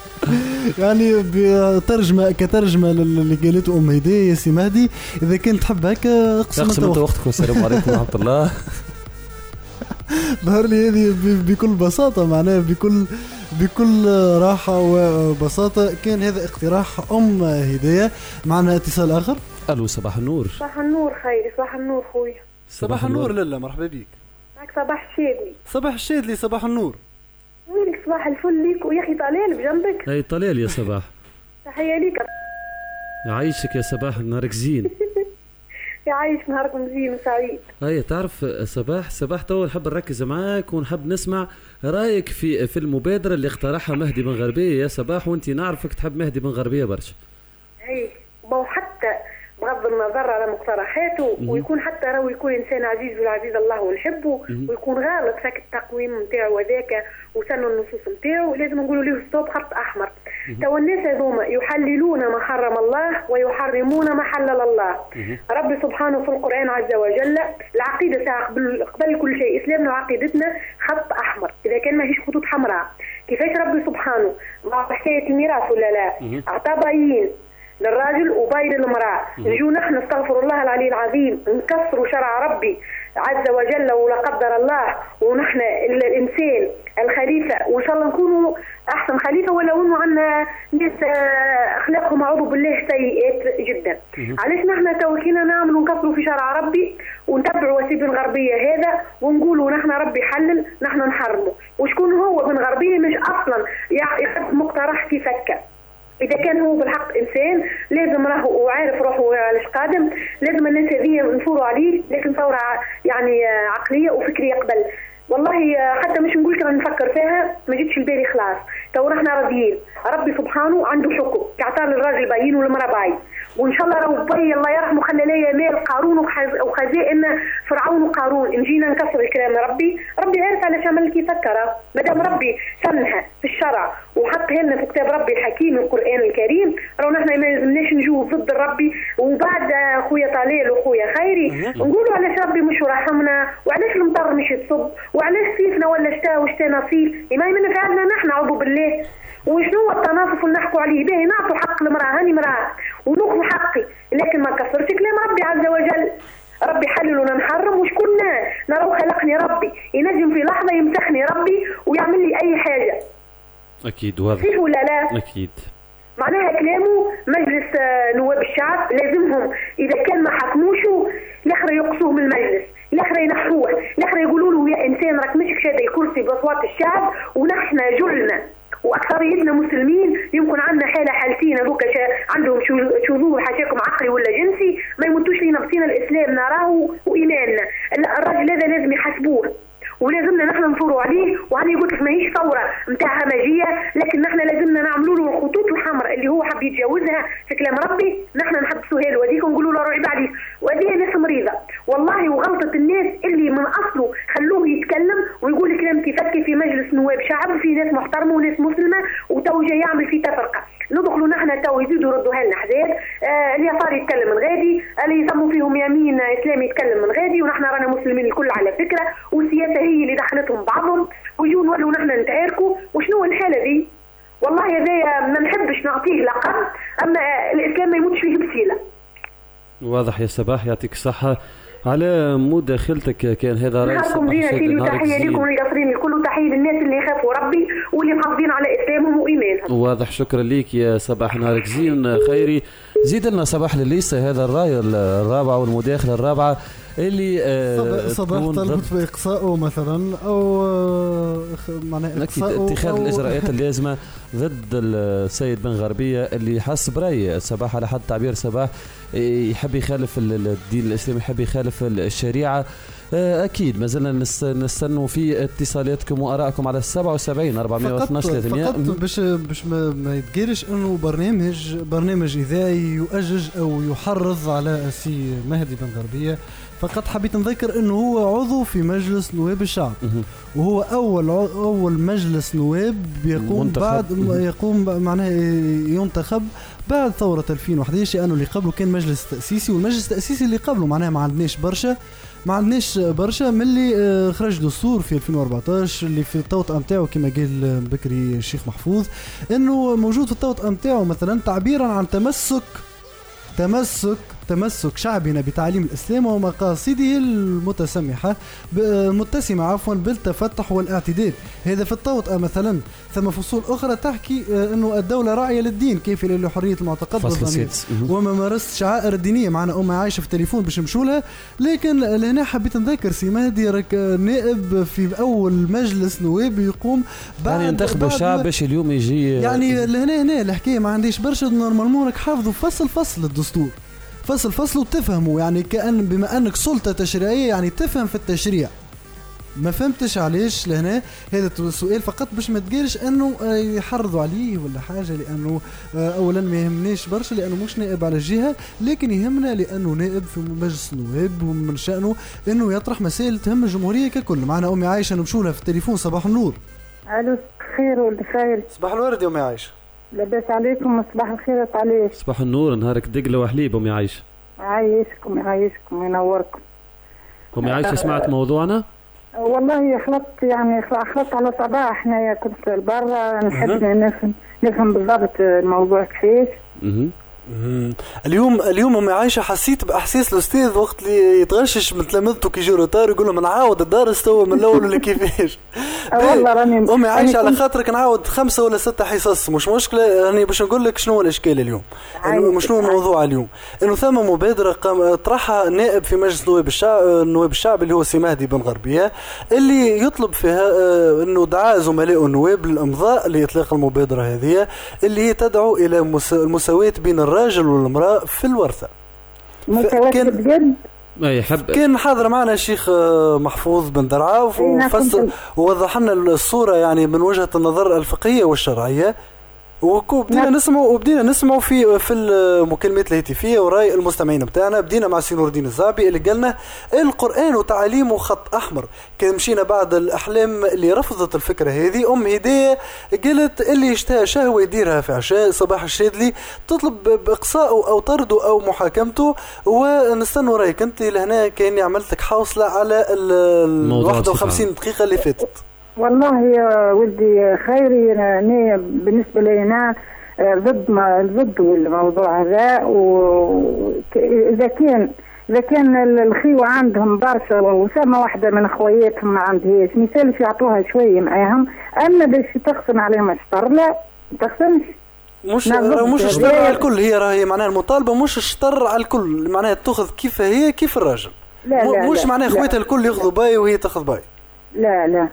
يعني بترجمة كترجمة للي قالته أم هدية يا سي مهدي. إذا كنت تحب هكا اقسم أنت وقتك والسلام عليكم ورحمة الله. ظهر لي هذه بكل بساطة معناها بكل بكل راحة وبساطة. كان هذا اقتراح أم هداية. معنا اتصال آخر. ألو صباح النور. صباح النور خيري صباح النور خويا. صباح النور لالا مرحبا بك معك صباح الشادي. صباح الشادلي صباح النور. ويلك صباح الفل ليك ويا أخي طلال بجنبك. أي طلال يا صباح. تحية ليك. يعيشك يا صباح نهارك زين. يعيش نهاركم زين وسعيد هيا تعرف صباح؟ صباح تو نحب نركز معاك ونحب نسمع رأيك في في المبادره اللي اقترحها مهدي بن غربية. يا صباح وانت نعرفك تحب مهدي بن غربية برشا. هي بو حتى بغض النظر على مقترحاته. ويكون حتى راهو يكون إنسان عزيز والعزيز الله ونحبه. ويكون غالط فك التقويم نتاعو هذاك وسنوا النصوص نتاعو لازم نقولوا له stop خط أحمر. تو الناس هذوما يحللون ما حرم الله ويحرمون ما حلل الله. ربي سبحانه في القرآن عز وجل العقيدة تاع قبل, قبل كل شيء إسلامنا وعقيدتنا خط أحمر. إذا كان ماهيش خطوط حمراء كيفاش ربي سبحانه؟ مع حكاية الميراث ولا لا؟ مهم. أعطى باين للراجل وباين للمرأة. نجو نحن نستغفر الله العلي العظيم نكسروا شرع ربي عز وجل ولا قدر الله ونحن ال- الإنسان الخليفة. وإن شاء الله نكونوا أحسن خليفة ولو إنه عندنا ناس آه، أخلاقهم أعوذ بالله سيئات جدا. علاش نحن توكينا نعملوا نكسروا في شرع ربي؟ ونتبعوا وسيلة الغربية هذا ونقولوا نحن ربي حلل نحن نحرمه. وشكون هو بن غربية مش أصلا يع- يقدم مقترح كيف هكا إذا كان هو بالحق إنسان لازم راهو وعارف روحه علاش قادم لازم الناس هذه نثوروا عليه لكن ثورة يعني عقلية وفكرية قبل. والله حتى مش نقول كنا نفكر فيها ما جتش البالي خلاص. تو نحن راضيين. ربي سبحانه عنده حكم كعطى للراجل باين والمرأة باين. وإن شاء الله راه بي الله يرحمه خلى لي مال قارون وخز- وخزائن فرعون وقارون. ان جينا نكسر كلام ربي. ربي عارف علاش عمل كيف فكر ما دام ربي سنها في الشرع وحطها لنا في كتاب ربي الحكيم القرآن الكريم راه نحن ما لازمناش نجوا ضد ربي. وبعد خويا طلال وخويا خيري نقولوا علاش ربي مش رحمنا وعلاش المطر مش تصب وعلاش صيفنا ولا شتاء وشتاء نصيف؟ ما من فعلنا نحن اعوذ بالله. وشنو هو التناصف اللي نحكوا عليه؟ باهي نعطوا حق المرأة هاني مرأة. وناخذ حقي. لكن ما كسرش كلام ربي عز وجل؟ ربي حلل ولا نحرم؟ وشكون نرى خلقني ربي. ينجم في لحظة يمسحني ربي ويعمل لي أي حاجة. أكيد واضح. صحيح ولا لا؟ أكيد. معناها كلامه مجلس آه، نواب الشعب لازمهم. إذا كان ما حكموشوا الآخر يقصوه من المجلس. الآخر ينحوه. الآخر يقولوا له يا إنسان راك مش شاد الكرسي بأصوات الشعب ونحن جلنا. واكثريتنا مسلمين يمكن عندنا حالة حالتين هذوك عندهم شذوذ حاشاكم عقلي ولا جنسي ما يموتوش لينا بصينا الإسلام نراه وإيماننا. الراجل هذا لازم يحاسبوه. ولازمنا نحن نثوروا عليه وهذه قلت لك ماهيش ثورة نتاع همجيه لكن نحن لازمنا نعملوا له الخطوط الحمراء اللي هو حب يتجاوزها في كلام ربي نحن نحبسوها له. هذيك ونقولوا له روحي بعدي وهذه ناس مريضة. والله وغلطة الناس اللي من أصله خلوه يتكلم ويقول كلام كيفك في مجلس نواب شعب في ناس محترمة وناس مسلمة وتو جاي يعمل في تفرقة. ندخلوا نحن تو يزيدوا يردوها لنا حداد آه اليسار يتكلم من غادي اللي يسموا فيهم يمين إسلامي يتكلم من غادي ونحن رانا مسلمين الكل على فكرة والسياسة هي اللي دخلتهم بعضهم ويجوا نولوا نحن نتعاركوا وشنو الحالة دي؟ والله هذايا ما نحبش نعطيه لقب أما الإسلام ما يموتش فيه بسيله واضح يا صباح يعطيك الصحة. على مداخلتك كان هذا رأي نهاركم زين. لكم القصرين الكل وتحية للناس اللي يخافوا ربي واللي محافظين على إسلامهم وإيمانهم. واضح شكرا ليك يا صباح نهارك زين خيري. زيد لنا صباح لليسا هذا الراي الرابعة والمداخلة الرابعة. اللي آه، صباح طلبت ضد بإقصائه مثلا أو آه، معناها اتخاذ الإجراءات اللازمة. ضد السيد بن غربية اللي حسب رأي صباح على حد تعبير صباح. يحب يخالف ال- ال- الدين الإسلامي يحب يخالف ال- الشريعة. آه، أكيد ما زلنا نس- نستنوا في اتصالاتكم وآرائكم على 77 412 فقط 300 فقط باش باش ما, ما يتقالش إنه برنامج برنامج إذاعي يؤجج أو يحرض على سي مهدي بن غربية. فقط حبيت نذكر إنه هو عضو في مجلس نواب الشعب. وهو أول أول مجلس نواب يقوم منتخب. بعد. يقوم معناها ينتخب بعد ثورة 2011 لأنه اللي قبله كان مجلس تأسيسي والمجلس التأسيسي اللي قبله معناها ما عندناش برشا ما عندناش برشا من اللي آه، خرج دستور في 2014 اللي في التوطئة نتاعو كما قال بكري الشيخ محفوظ إنه موجود في التوطئة نتاعو مثلا تعبيرا عن تمسك تمسك تمسك شعبنا بتعليم الإسلام ومقاصده المتسمحه ب- المتسمة عفوا بالتفتح والاعتدال. هذا في التوطئه مثلا. ثم فصول أخرى تحكي آه، إنه الدولة راعية للدين كيف لحريه المعتقد والضمير. وما مارست الشعائر الدينيه معنا أمي عايشة في التليفون باش نمشوا لها لكن لهنا حبيت نذكر سي مهدي راك نائب في أول مجلس نواب يقوم بعد يعني ينتخبوا بعد الشعب باش اليوم يجي يعني لهنا هنا الحكاية ما عنديش برشا. normalement راك حافظوا فصل فصل الدستور. فصل فصل وتفهموا. يعني كأن بما أنك سلطة تشريعية يعني تفهم في التشريع. ما فهمتش علاش لهنا؟ هذا السؤال فقط باش ما تقالش أنه آه، يحرضوا عليه ولا حاجة لأنه آه، اولا ما يهمناش برشا لأنه مش نائب على الجهه لكن يهمنا لأنه نائب في مجلس النواب ومن شأنه أنه يطرح مسائل تهم الجمهورية ككل. معنا أمي عايشة نمشوا لها في التليفون. صباح النور. ألو خير ولد خير. صباح الورد يا أمي عايشة. لاباس عليكم صباح الخير عليك صباح النور نهارك دقلة وحليب أمي عايشة عايشكم يعيشكم ينوركم. أمي عايشة سمعت موضوعنا؟ والله خلطت يعني خلطت على صباح هنايا كنت برا نحب نفهم نفهم بالضبط الموضوع كيفاش. اليوم اليوم أمي عايشة حسيت بأحساس الأستاذ وقت اللي يتغشش من تلامذته كي يجي retard يقول لهم نعاود الدرس تو من الأول ولا كيفاش؟ والله راني أمي عايشة على خاطرك نعاود خمسة ولا ستة حصص. مش مشكلة راني باش نقول لك شنو هو الإشكال اليوم. إنه شنو الموضوع اليوم. إنه ثم مبادرة قام طرحها نائب في مجلس نواب الشعب نواب الشعب اللي هو سي مهدي بن غربية اللي يطلب فيها آه، إنه دعا زملاء النواب للأمضاء لإطلاق المبادرة هذه اللي هي تدعو إلى مس- المساواة بين الراجل والمرأة في الورثة. كان- بجد أي حب كان حاضر معنا الشيخ محفوظ بن درعا أي وفسر كنت- ووضح لنا الصورة يعني من وجهة النظر الفقهية والشرعية. وبدينا نسمع وبدينا نسمع في في المكالمات الهاتفية وراي المستمعين بتاعنا. بدينا مع سي نور الدين الزعبي اللي قالنا القرآن وتعاليمه خط أحمر. كان مشينا بعد الأحلام اللي رفضت الفكرة هذه. أم هداية قالت اللي يشتهى شهوة يديرها في عشاء صباح الشاذلي. تطلب باقصائه أو طرده أو محاكمته. ونستنوا رأيك أنت لهنا. كأني عملت لك حوصلة على ال ال موضوع 51 دقيقة اللي فاتت. والله يا ولدي خيري أنا بالنسبة لي أنا آه، ضد ما ضد الموضوع هذا وإذا كان إذا كان ال- الخيوة عندهم برشا وسامة واحدة من خوياتهم ما عندهاش مثال يعطوها شوية معاهم أما باش تقسم عليهم الشطر لا ما تقسمش مش مش هذا. على الكل هي راهي معناها المطالبة مش الشطر على الكل معناها تأخذ كيف هي كيف الراجل لا لا مش لا، معناها لا. خواتها الكل ياخذوا باي وهي تاخذ باي لا لا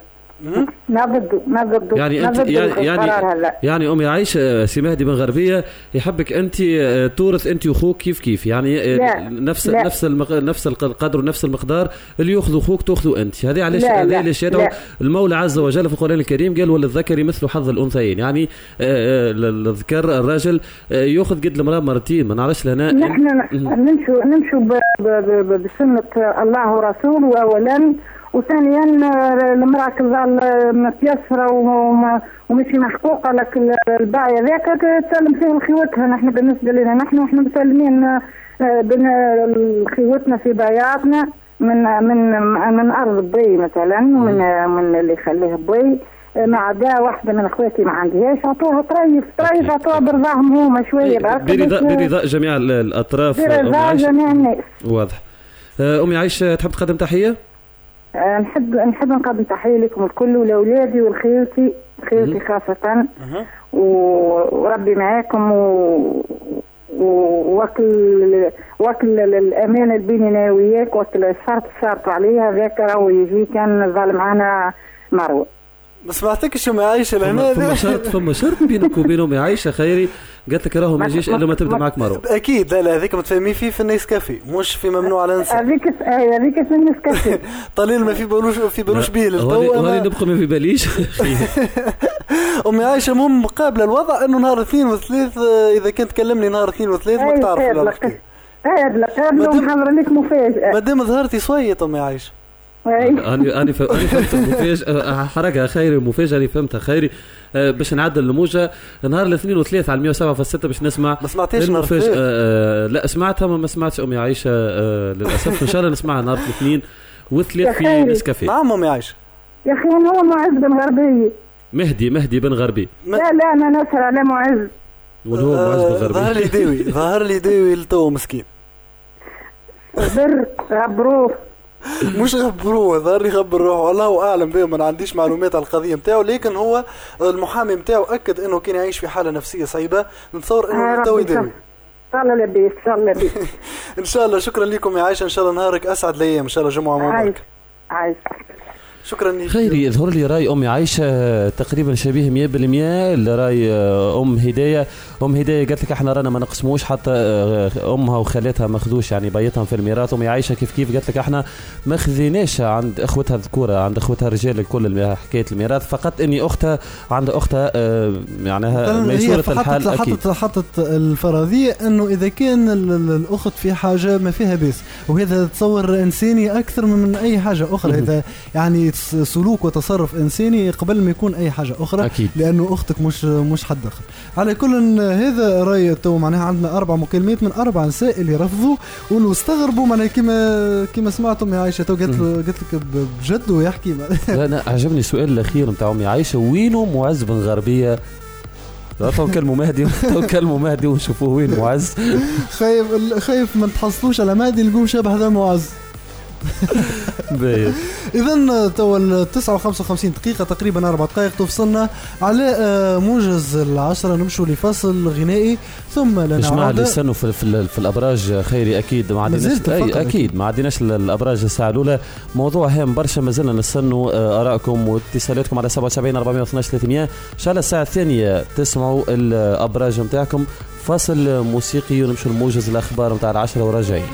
ما ضده ما ضده يعني ما انت ضده يعني يعني يعني امي عايشة سي مهدي بن غربية يحبك أنت آه، تورث أنت وأخوك كيف كيف؟ يعني آه، لا، نفس لا. نفس المق... نفس القدر ونفس المقدار اللي ياخذ أخوك تأخذه أنت. هذه علاش لا، هذه يدعو لا. المولى عز وجل في القرآن الكريم قال وللذكر مثل حظ الأنثيين. يعني آه، آه، الذكر الراجل آه، يأخذ قد المرأة مرتين. ما نعرفش لهنا نحن نمشوا نمشوا ب- ب- ب- بسنة الله ورسوله أولا. وثانيا آه، المرأة تظل آه، متيسرة وم- ومش محقوقة لك ال- الباعية ذاك تسلم فيه خوتها نحن بالنسبة لنا نحن نحن مسلمين آه، بين خوتنا في بايعاتنا من من من أرض بي مثلا ومن من اللي يخليه بي مع دا واحدة من أخواتي ما عندهاش عطوها طريف طريف عطوها برضاهم هما برضاء بس- برضاء جميع ال- الأطراف برضا. جميع الناس. واضح. آه، أمي عايشة تحب تقدم تحية؟ نحب نحب نقدم تحية لكم الكل ولأولادي ولخيوتي خيوتي خاصة. و- وربي معاكم و... ووكل وكل الأمانة اللي بيني أنا وياك وكل الشرط شرط عليها ذاك راهو يجي كان ظل معنا مروة ما سمعتكش يا عايشه لهنا فما شرط فما شرط بينك وبين امي عايشه خيري. قالت لك راهو ما يجيش إلا ما تبدأ معك مرو أكيد. لا لا هذيك متفاهمين فيه في النايس كافي. مش في ممنوع على الإنسان. هذيك هذيك اسمها نسكافيه طليل ما في بالوش في بالوش بيه للتو نبقى ما في باليش. أمي عايشة مهم مقابله الوضع إنه نهار اثنين وثلاث آه، إذا كنت تكلمني نهار اثنين وثلاث ما تعرف لك. نحكي. هاد لك قبل ومحضر لك مفاجأة. ما دام ظهرتي صويت أمي عايشة. أنا أنا ف- أنا فهمت المفاجاه حركة خيري المفاجاه اللي فهمتها خيري. آه، باش نعدل الموجة. نهار الاثنين وثلاث على 107 باش نسمع ما سمعتيش نهار المفاجاه؟ آه، لا سمعتها ما ما سمعتش. أمي عايشة آه، للأسف. إن شاء الله نسمعها نهار الاثنين والثلاث في. نسكافيه. نعم أمي عايشة. يا أخي أنا هو معز بن غربية مهدي مهدي بن غربي. لا لا أنا نسهر على معز. والهو معز بن آه، ظهر لي غربي داوي ظهر لي داوي لتو مسكين. بر غبروه مش غبروه ظهر لي غبر روحه والله اعلم به ما عنديش معلومات على القضية نتاعو لكن هو المحامي نتاعو أكد إنه كان يعيش في حالة نفسية صعيبة. نتصور إنه رب تو يداوي شاء الله لبيس إن شاء الله لبيس إن شاء الله. شكرا لكم يا عايشه إن شاء الله نهارك أسعد الأيام. إن شاء الله جمعة عايش مبارك عايش. شكرا لك خيري يظهر لي رأي امي عايشة تقريبا شبيه 100% لرأي آه، أم هدايه أم هدايه قالت لك إحنا رانا ما نقسموش حتى آه، أمها وخالتها ما خذوش يعني بيتهم في الميراث. امي عايشة كيف كيف؟ قالت لك إحنا ما خذيناش عند إخوتها الذكورة عند إخوتها الرجال الكل حكاية الميراث. فقط إني أختها عند أختها آه، معناها ميسورة الحال حطت أكيد. حطت حطت الفرضية إنه إذا كان ال- ال- الأخت في حاجة ما فيها باس وهذا تصور إنساني أكثر من أي حاجة أخرى. هذا يعني سلوك وتصرف إنساني قبل ما يكون أي حاجة أخرى أكيد. لأنه أختك مش مش حد اخر على كل هذا رأي تو معناها عندنا أربع مكالمات من أربع نساء اللي رفضوا واللي استغربوا معناها كما كما سمعتم يا عائشه تو قالت لك بجد ويحكي. لا أنا عجبني السؤال الأخير نتاع أمي عايشة. وينه معز بن غربية؟ تو كلموا مهدي تو كلموا مهدي ونشوفوه وين معز. خايف خايف ما تحصلوش على مهدي نلقوه شبه هذا معز. اذا تو ال 9 55 دقيقة تقريبا أربع دقائق تفصلنا على آه، موجز العشرة نمشوا لفصل غنائي ثم الجماعة اللي لنعود يستنوا في, في, في الأبراج خيري أكيد ما عديناش الفقرة أي أكيد ما عديناش ال- الأبراج الساعة الأولى. موضوع هام برشا ما زلنا نستنوا آه، آرائكم واتصالاتكم على 77 412 300 إن شاء الله الساعة الثانية تسمعوا الأبراج نتاعكم. فصل موسيقي ونمشوا لموجز الأخبار نتاع العشرة وراجعين.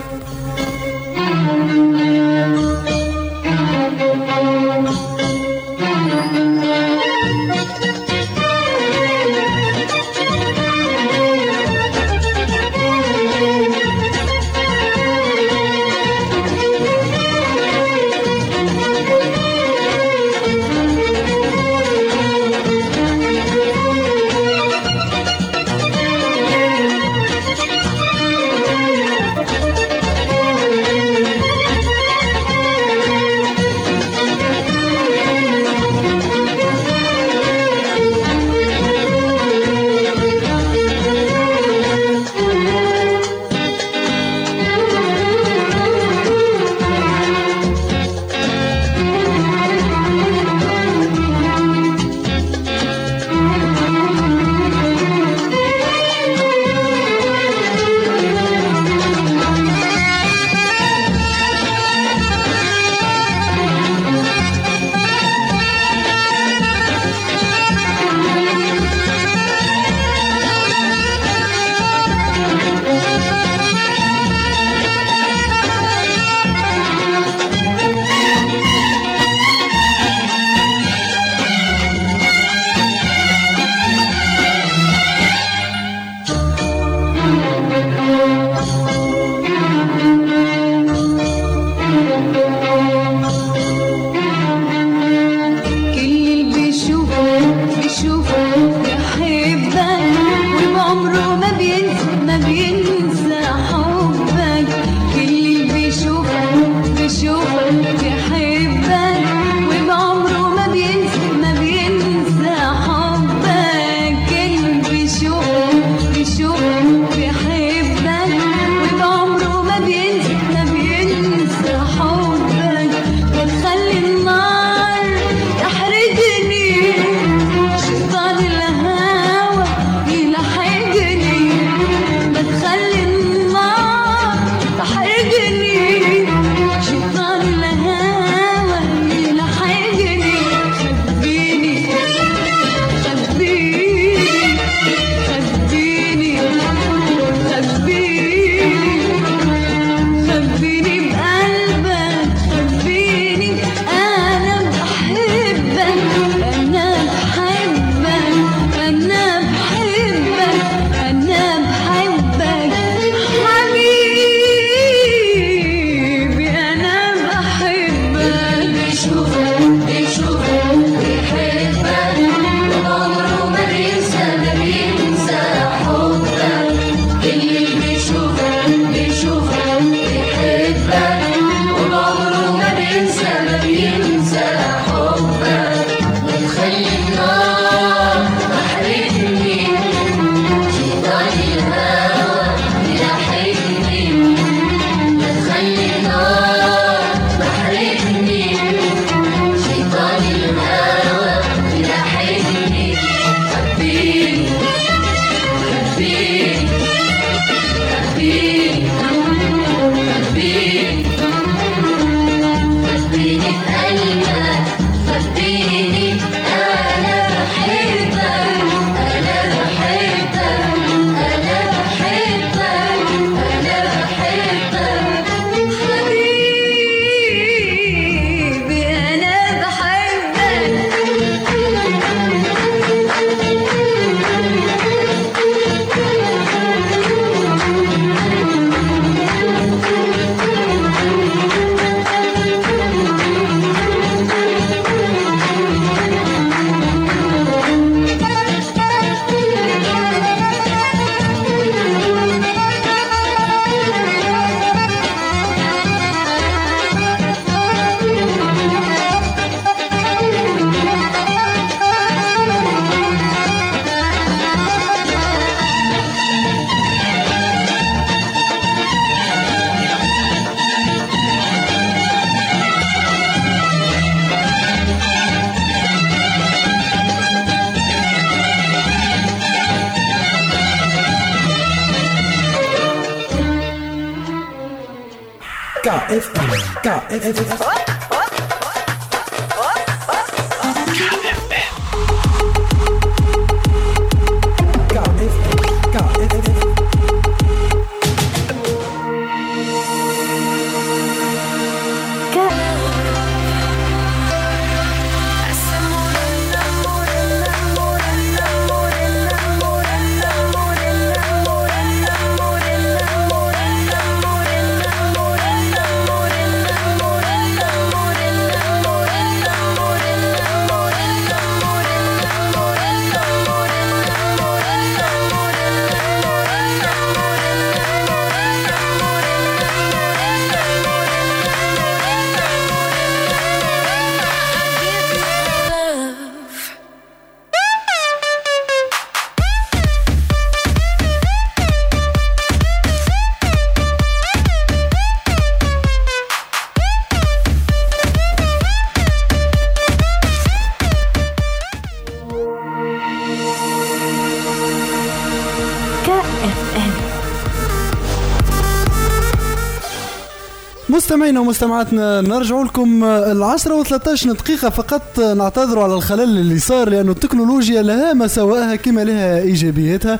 مستمعينا ومستمعاتنا نرجع لكم العشرة و13 دقيقة فقط نعتذروا على الخلل اللي صار لأنه التكنولوجيا لها مساوئها كما لها إيجابياتها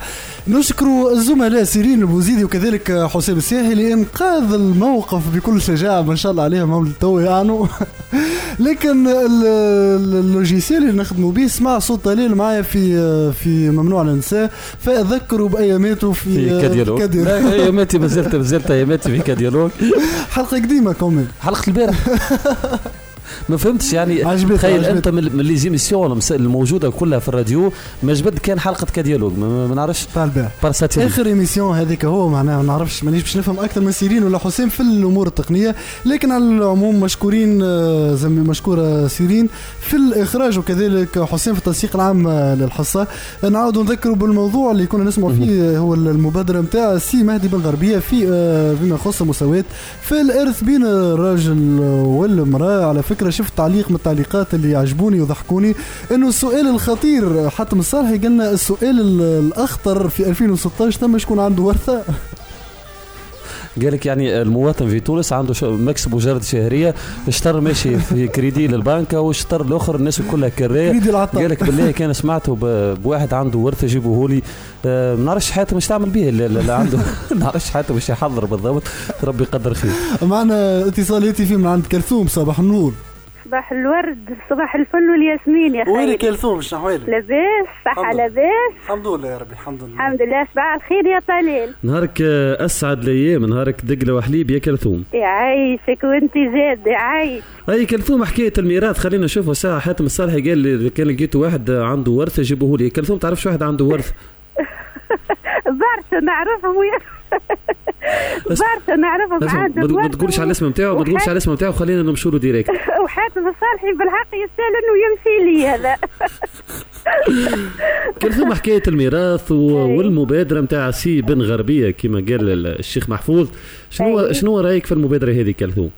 نشكر الزملاء سيرين البوزيدي وكذلك حسام السياحي لإنقاذ الموقف بكل شجاعة ما شاء الله عليهم هم تو يعنوا لكن ال- ال- ال logiciel اللي نخدموا به سمع صوت طليل معايا في في ممنوع عالنساء فاذكروا باياماته في في كاديالوج اياماتي ما زلت ما زلت اياماتي في كاديالوج حلقة قديمة كومين حلقة البارح. ما فهمتش يعني. عجبتني- تخيل. أنت من les émissions الموجودة كلها في الراديو ما جبد كان حلقة كديالوج ما- نعرفش. آخر émission هذيك هو معناها ما نعرفش مانيش باش نفهم أكثر من سيرين ولا حسام في الأمور التقنية. لكن على العموم مشكورين آه، زم مشكوره سيرين. في الإخراج وكذلك حسام في التنسيق العام آه، للحصة. نعاودوا نذكروا بالموضوع اللي كنا نسمعوا فيه هو المبادرة نتاع سي مهدي بن غربية في آه، فيما يخص المساواه في الإرث بين الراجل والمرأة. على فكرة شفت تعليق من التعليقات اللي عجبوني وضحكوني إنه السؤال الخطير حتى من صالح قالنا السؤال ال- الأخطر في 2016 تم شكون عنده ورثة؟ قال لك يعني المواطن في تونس عنده شو- مكسب مجرد شهرية شطر ماشي في كريدي للبنكه والشطر الأخر الناس كلها العطاء. قال لك بالله كان سمعته بواحد عنده ورثة جيبوه لي. آه، ما نعرفش حياته مش تعمل به اللي اللي عنده. ما نعرفش حياته مش يحضر بالضبط. ربي يقدر خير. معنا اتصال هاتفي من عند كلثوم صباح النور. صباح الورد صباح الفل والياسمين يا وين خير كلثوم؟ شنو احوالك؟ لاباس صحة لاباس. الحمد لله يا ربي الحمد لله. الحمد لله صباح الخير يا طليل. نهارك أسعد الأيام نهارك دقله وحليب يا كلثوم. يعيشك وأنت زاد يعيش أي كلثوم حكايه الميراث خلينا نشوفوا ساعة حاتم الصالحي قال لي كان لقيتوا واحد عنده ورثه جيبوه لي. كلثوم تعرفش واحد عنده ورث؟ برشا نعرفهم برشا نعرفهم عندهم ما تقولش على الاسم نتاعو ما تقولش على الاسم نتاعو خلينا نمشوا له direct وحاتم الصالحي بالحق يستاهل إنه يمشي لي هذا كلثوم حكاية الميراث و- والمبادرة نتاع سي بن غربية كما قال الشيخ محفوظ شنو أي. شنو رأيك في المبادرة هذه كلثوم؟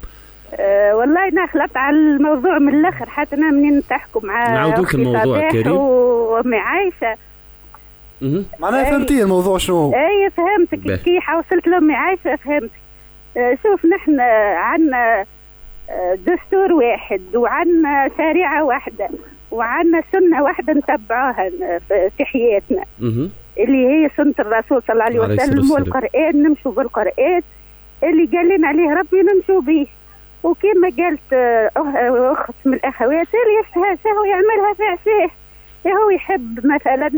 أه والله أنا خلطت على الموضوع من الآخر حتى أنا منين تحكوا مع نعاودوك الموضوع كريم. مهم. معناها. فهمتي الموضوع شنو هو أي فهمتك. كي حوصلت لامي عايشه فهمت آه، شوف نحن عندنا دستور واحد وعندنا شريعة واحدة وعندنا سنة واحدة نتبعوها في- في حياتنا. اللي هي سنة الرسول صلى الله عليه وسلم. والقرآن نمشوا بالقرآن اللي قال لنا عليه ربي نمشوا به وكما قالت أه- أخت من الأخوات اللي يفتها شهوه يعملها في عشاه هو يحب مثلا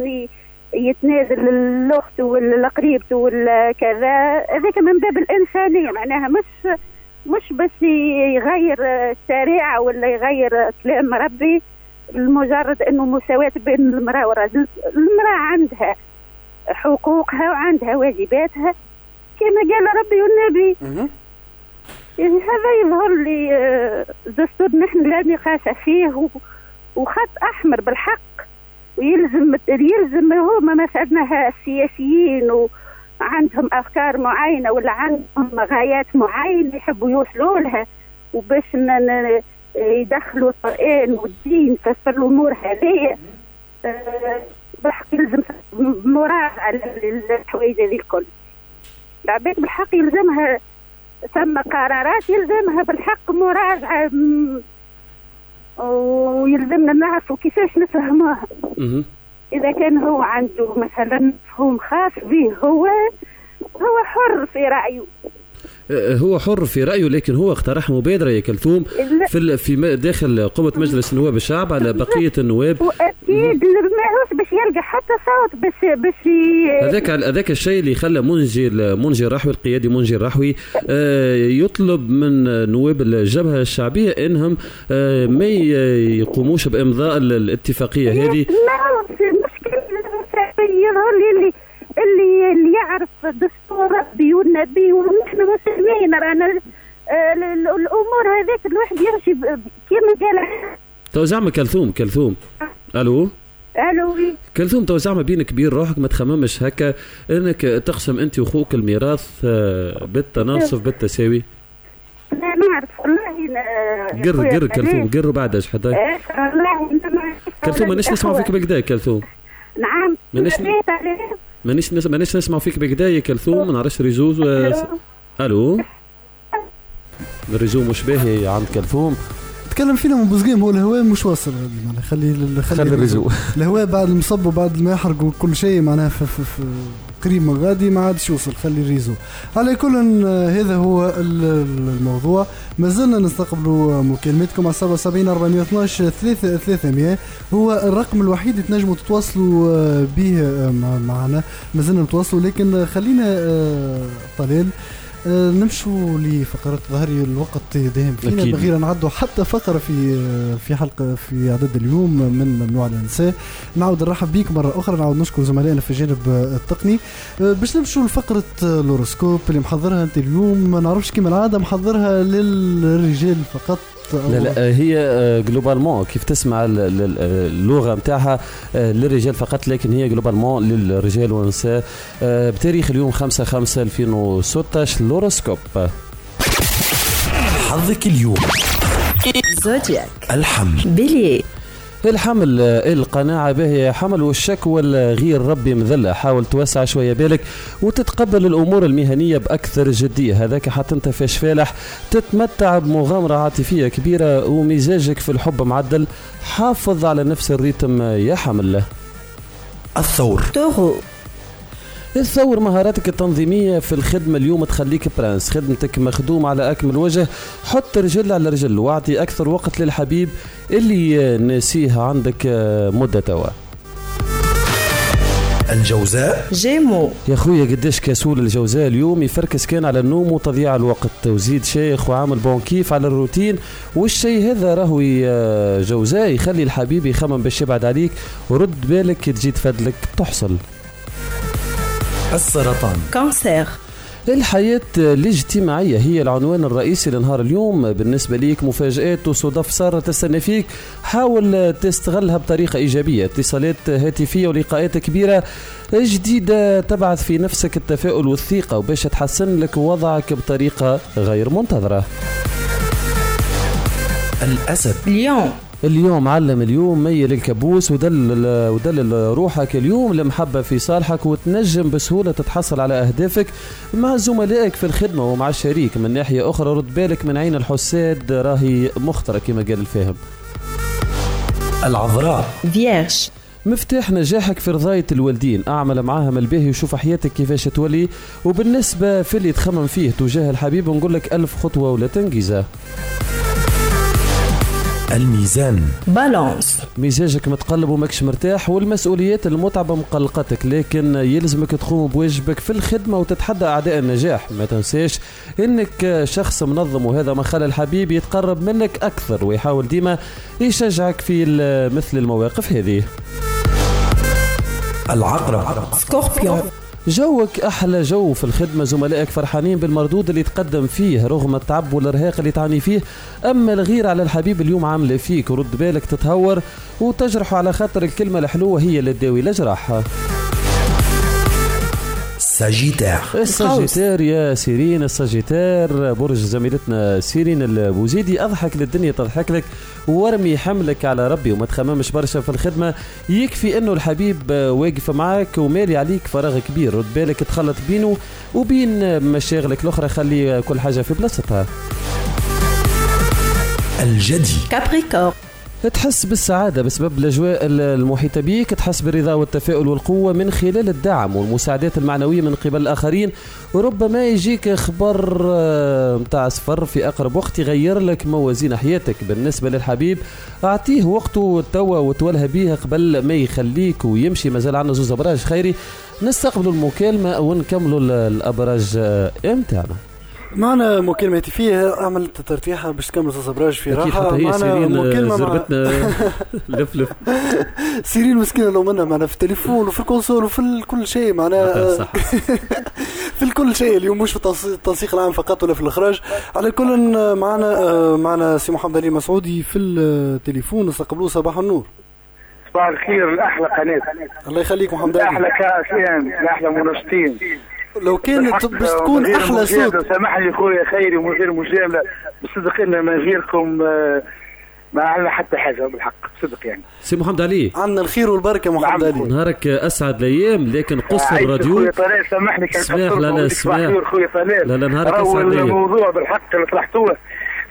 يتنازل للأخت ولا قريبته ولا كذا هذاك من باب الإنسانية معناها مش مش بس يغير الشريعة ولا يغير كلام ربي لمجرد إنه مساواة بين المرأة والرجل. المرأة عندها حقوقها وعندها واجباتها. كما قال ربي والنبي. يعني هذا يظهر لي آه، دستور نحن لا نقاش فيه وخط أحمر بالحق. ويلزم يلزم هما مثلا السياسيين وعندهم أفكار معينة ولا عندهم غايات معينة يحبوا يوصلوا لها. وباش يدخلوا القرآن والدين في الأمور هذه آه، بالحق يلزم مراجعه للحوايج هذه الكل. العباد بالحق يلزمها ثم قرارات يلزمها بالحق مراجعه ويلزمنا نعرفوا كيفاش نفهموها. إذا كان هو عنده مثلا مفهوم خاص به هو هو حر في رأيه هو حر في رأيه لكن هو اقترح مبادرة يا كلثوم. في في داخل قوة مجلس نواب الشعب على بقية النواب. واكيد ماهوش باش يلقى حتى صوت باش باش هذاك هذاك الشيء اللي خلى منجي منجي الرحوي القيادي منجي الرحوي آه، يطلب من نواب الجبهة الشعبية إنهم آه، ما يقوموش بإمضاء ال- الاتفاقية هذه. ماهوش المشكلة يظهر لي اللي اللي اللي يعرف دستور ربي والنبي ونحن مسلمين. رانا آه، ال- ال- الأمور هذيك الواحد يمشي كما قال. تو زعما كلثوم كلثوم. ألو؟ ألو. كلثوم تو زعما بينك وبين روحك ما تخممش هكا. إنك تقسم أنت وأخوك الميراث آه، بالتناصف بالتساوي. لا نعرف والله آه، قر قر كلثوم؟ قر بعد إيش حتى والله ما كلثوم مانيش نسمعوا فيك بكدا كلثوم. نعم. مانيش-. مانيش نس... مانيش نسمعوا فيك بكدا يا كلثوم ما نعرفش réseau و... ألو؟ ال réseau مش باهي عند كلثوم. تكلم فينا من بوزقام هو الهواء مش واصل. معناها خلي خلي ال réseau. الهواء بعد المصب وبعد ما يحرق وكل شيء معناها في, في, في قريب من غادي ما عادش يوصل خلي ال réseau على كل هذا هو ال- ال- الموضوع. ما زلنا نستقبلوا مكالمتكم على 77 412 3 300 هو الرقم الوحيد اللي تنجموا تتواصلوا آه، به آه، مع- معنا. ما زلنا نتواصلوا لكن آه، خلينا طلال. نمشوا لفقرات ظهري الوقت داهم فينا. بغينا نعدوا حتى فقرة في آه، في حلقة في عدد اليوم من ممنوع النساء نعاود نرحب بيك مرة أخرى. نعاود نشكر زملائنا في الجانب آه، التقني. آه، باش نمشوا لفقرة آه، الهوروسكوب اللي محضرها أنت اليوم. ما نعرفش كيما العادة محضرها للرجال فقط. لا لا آه، هي globalement كيف تسمع ال- ال- اللغة نتاعها آه، للرجال فقط لكن هي globalement للرجال والنساء. آه، بتاريخ اليوم 5 5 2016 ال horoscope حظك اليوم. zodiaque. الحمل bélier. الحمل آه، القناعة به حمل والشك والغير ربي مذلة. حاول توسع شوية بالك وتتقبل الأمور المهنية بأكثر جدية. هذاك حتى أنت فاش فالح تتمتع بمغامرة عاطفية كبيرة ومزاجك في الحب معدل. حافظ على نفس ال rythme يا حمل. الثور. الثور مهاراتك التنظيمية في الخدمة اليوم تخليك prince. خدمتك مخدوم على أكمل وجه. حط رجل على رجل واعطي أكثر وقت للحبيب اللي ناسيه عندك آه، مدة توا. الجوزاء. جيمو. يا خويا قداش كسول الجوزاء اليوم. يفركس كان على النوم وتضييع الوقت. وزيد شيخ وعامل bon kif على الروتين. والشيء هذا راهو يا جوزاء. يخلي الحبيب يخمم باش يبعد عليك. ورد بالك تجي تفدلك تحصل. السرطان. كانسير. الحياة الاجتماعية هي العنوان الرئيسي لنهار اليوم. بالنسبة ليك مفاجآت وصدف سارة تستنى فيك. حاول تستغلها بطريقة إيجابية. اتصالات هاتفية ولقاءات كبيرة. جديدة تبعث في نفسك التفاؤل والثقة. وباش تحسن لك وضعك بطريقة غير منتظرة. الأسد Lion اليوم علم اليوم ميل الكابوس ودلل ودلل روحك اليوم المحبة في صالحك وتنجم بسهولة تتحصل على أهدافك مع زملائك في الخدمة ومع الشريك. من ناحية أخرى رد بالك من عين الحساد راهي مخطرة كما قال الفاهم العذراء. Vierge مفتاح نجاحك في رضاية الوالدين. أعمل معاهم الباهي وشوف حياتك كيفاش تولي. وبالنسبة في اللي تخمم فيه تجاه الحبيب نقول لك ألف خطوة ولا تنجزه الميزان. Balance مزاجك متقلب وماكش مرتاح والمسؤوليات المتعبة مقلقتك لكن يلزمك تقوم بواجبك في الخدمة وتتحدى أعداء النجاح. ما تنساش إنك شخص منظم وهذا ما خلى الحبيب يتقرب منك أكثر ويحاول ديما يشجعك في مثل المواقف هذه. العقرب. Scorpion جوك أحلى جو في الخدمة زملائك فرحانين بالمردود اللي تقدم فيه رغم التعب والإرهاق اللي تعاني فيه. أما الغير على الحبيب اليوم عاملة فيك ورد بالك تتهور وتجرح على خاطر الكلمة الحلوة هي اللي تداوي الجراح ساجيتار الساجيتار يا سيرين الساجيتار برج زميلتنا سيرين البوزيدي اضحك للدنيا تضحك لك وارمي حملك على ربي وما تخممش برشا في الخدمه يكفي انه الحبيب واقف معاك ومالي عليك فراغ كبير رد بالك تخلط بينه وبين مشاغلك الاخرى خلي كل حاجة في بلاصتها الجدي كابريكور تحس بالسعادة بسبب الأجواء المحيطة بيك تحس بالرضا والتفاؤل والقوة من خلال الدعم والمساعدات المعنوية من قبل الآخرين. وربما يجيك خبر آه، متاع سفر في أقرب وقت يغير لك موازين حياتك. بالنسبة للحبيب أعطيه وقته توا وتولها بيه قبل ما يخليك ويمشي. مازال عندنا زوز أبراج خيري. نستقبلوا المكالمة ونكملوا ال- الأبراج آه، متاعنا معنا مكالمة هاتفية عملت ترتيحة باش تكمل الأبراج في راحة. حتى هي معنا سيرين آه، زربتنا لف لف. سيرين مسكينة لو منا معنا في التليفون وفي ال console وفي كل شيء معناها صح. في الكل شيء اليوم مش في التنسيق العام فقط ولا في الإخراج. على كل معنا آه، معنا سي محمد علي مسعودي في التليفون. نستقبلوه صباح النور. صباح الخير الأحلى قناة. الله يخليك محمد علي. أحلى كاس الأحلى منشطين لو كانت باش تكون أحلى صوت. مجاملة، سامحني خويا خيري ومن غير مجامله بصدق إن من غيركم آه، ما عندنا حتى حاجة بالحق صدق يعني. سي محمد علي. عندنا الخير والبركة محمد علي. نهارك أسعد الأيام لكن قص الراديو. خويا طلال سامحني كان سماح، لا، لا، سماح. الخير خويا طلال لا، لا، نهارك أسعد ليا. الموضوع بالحق اللي طرحتوه.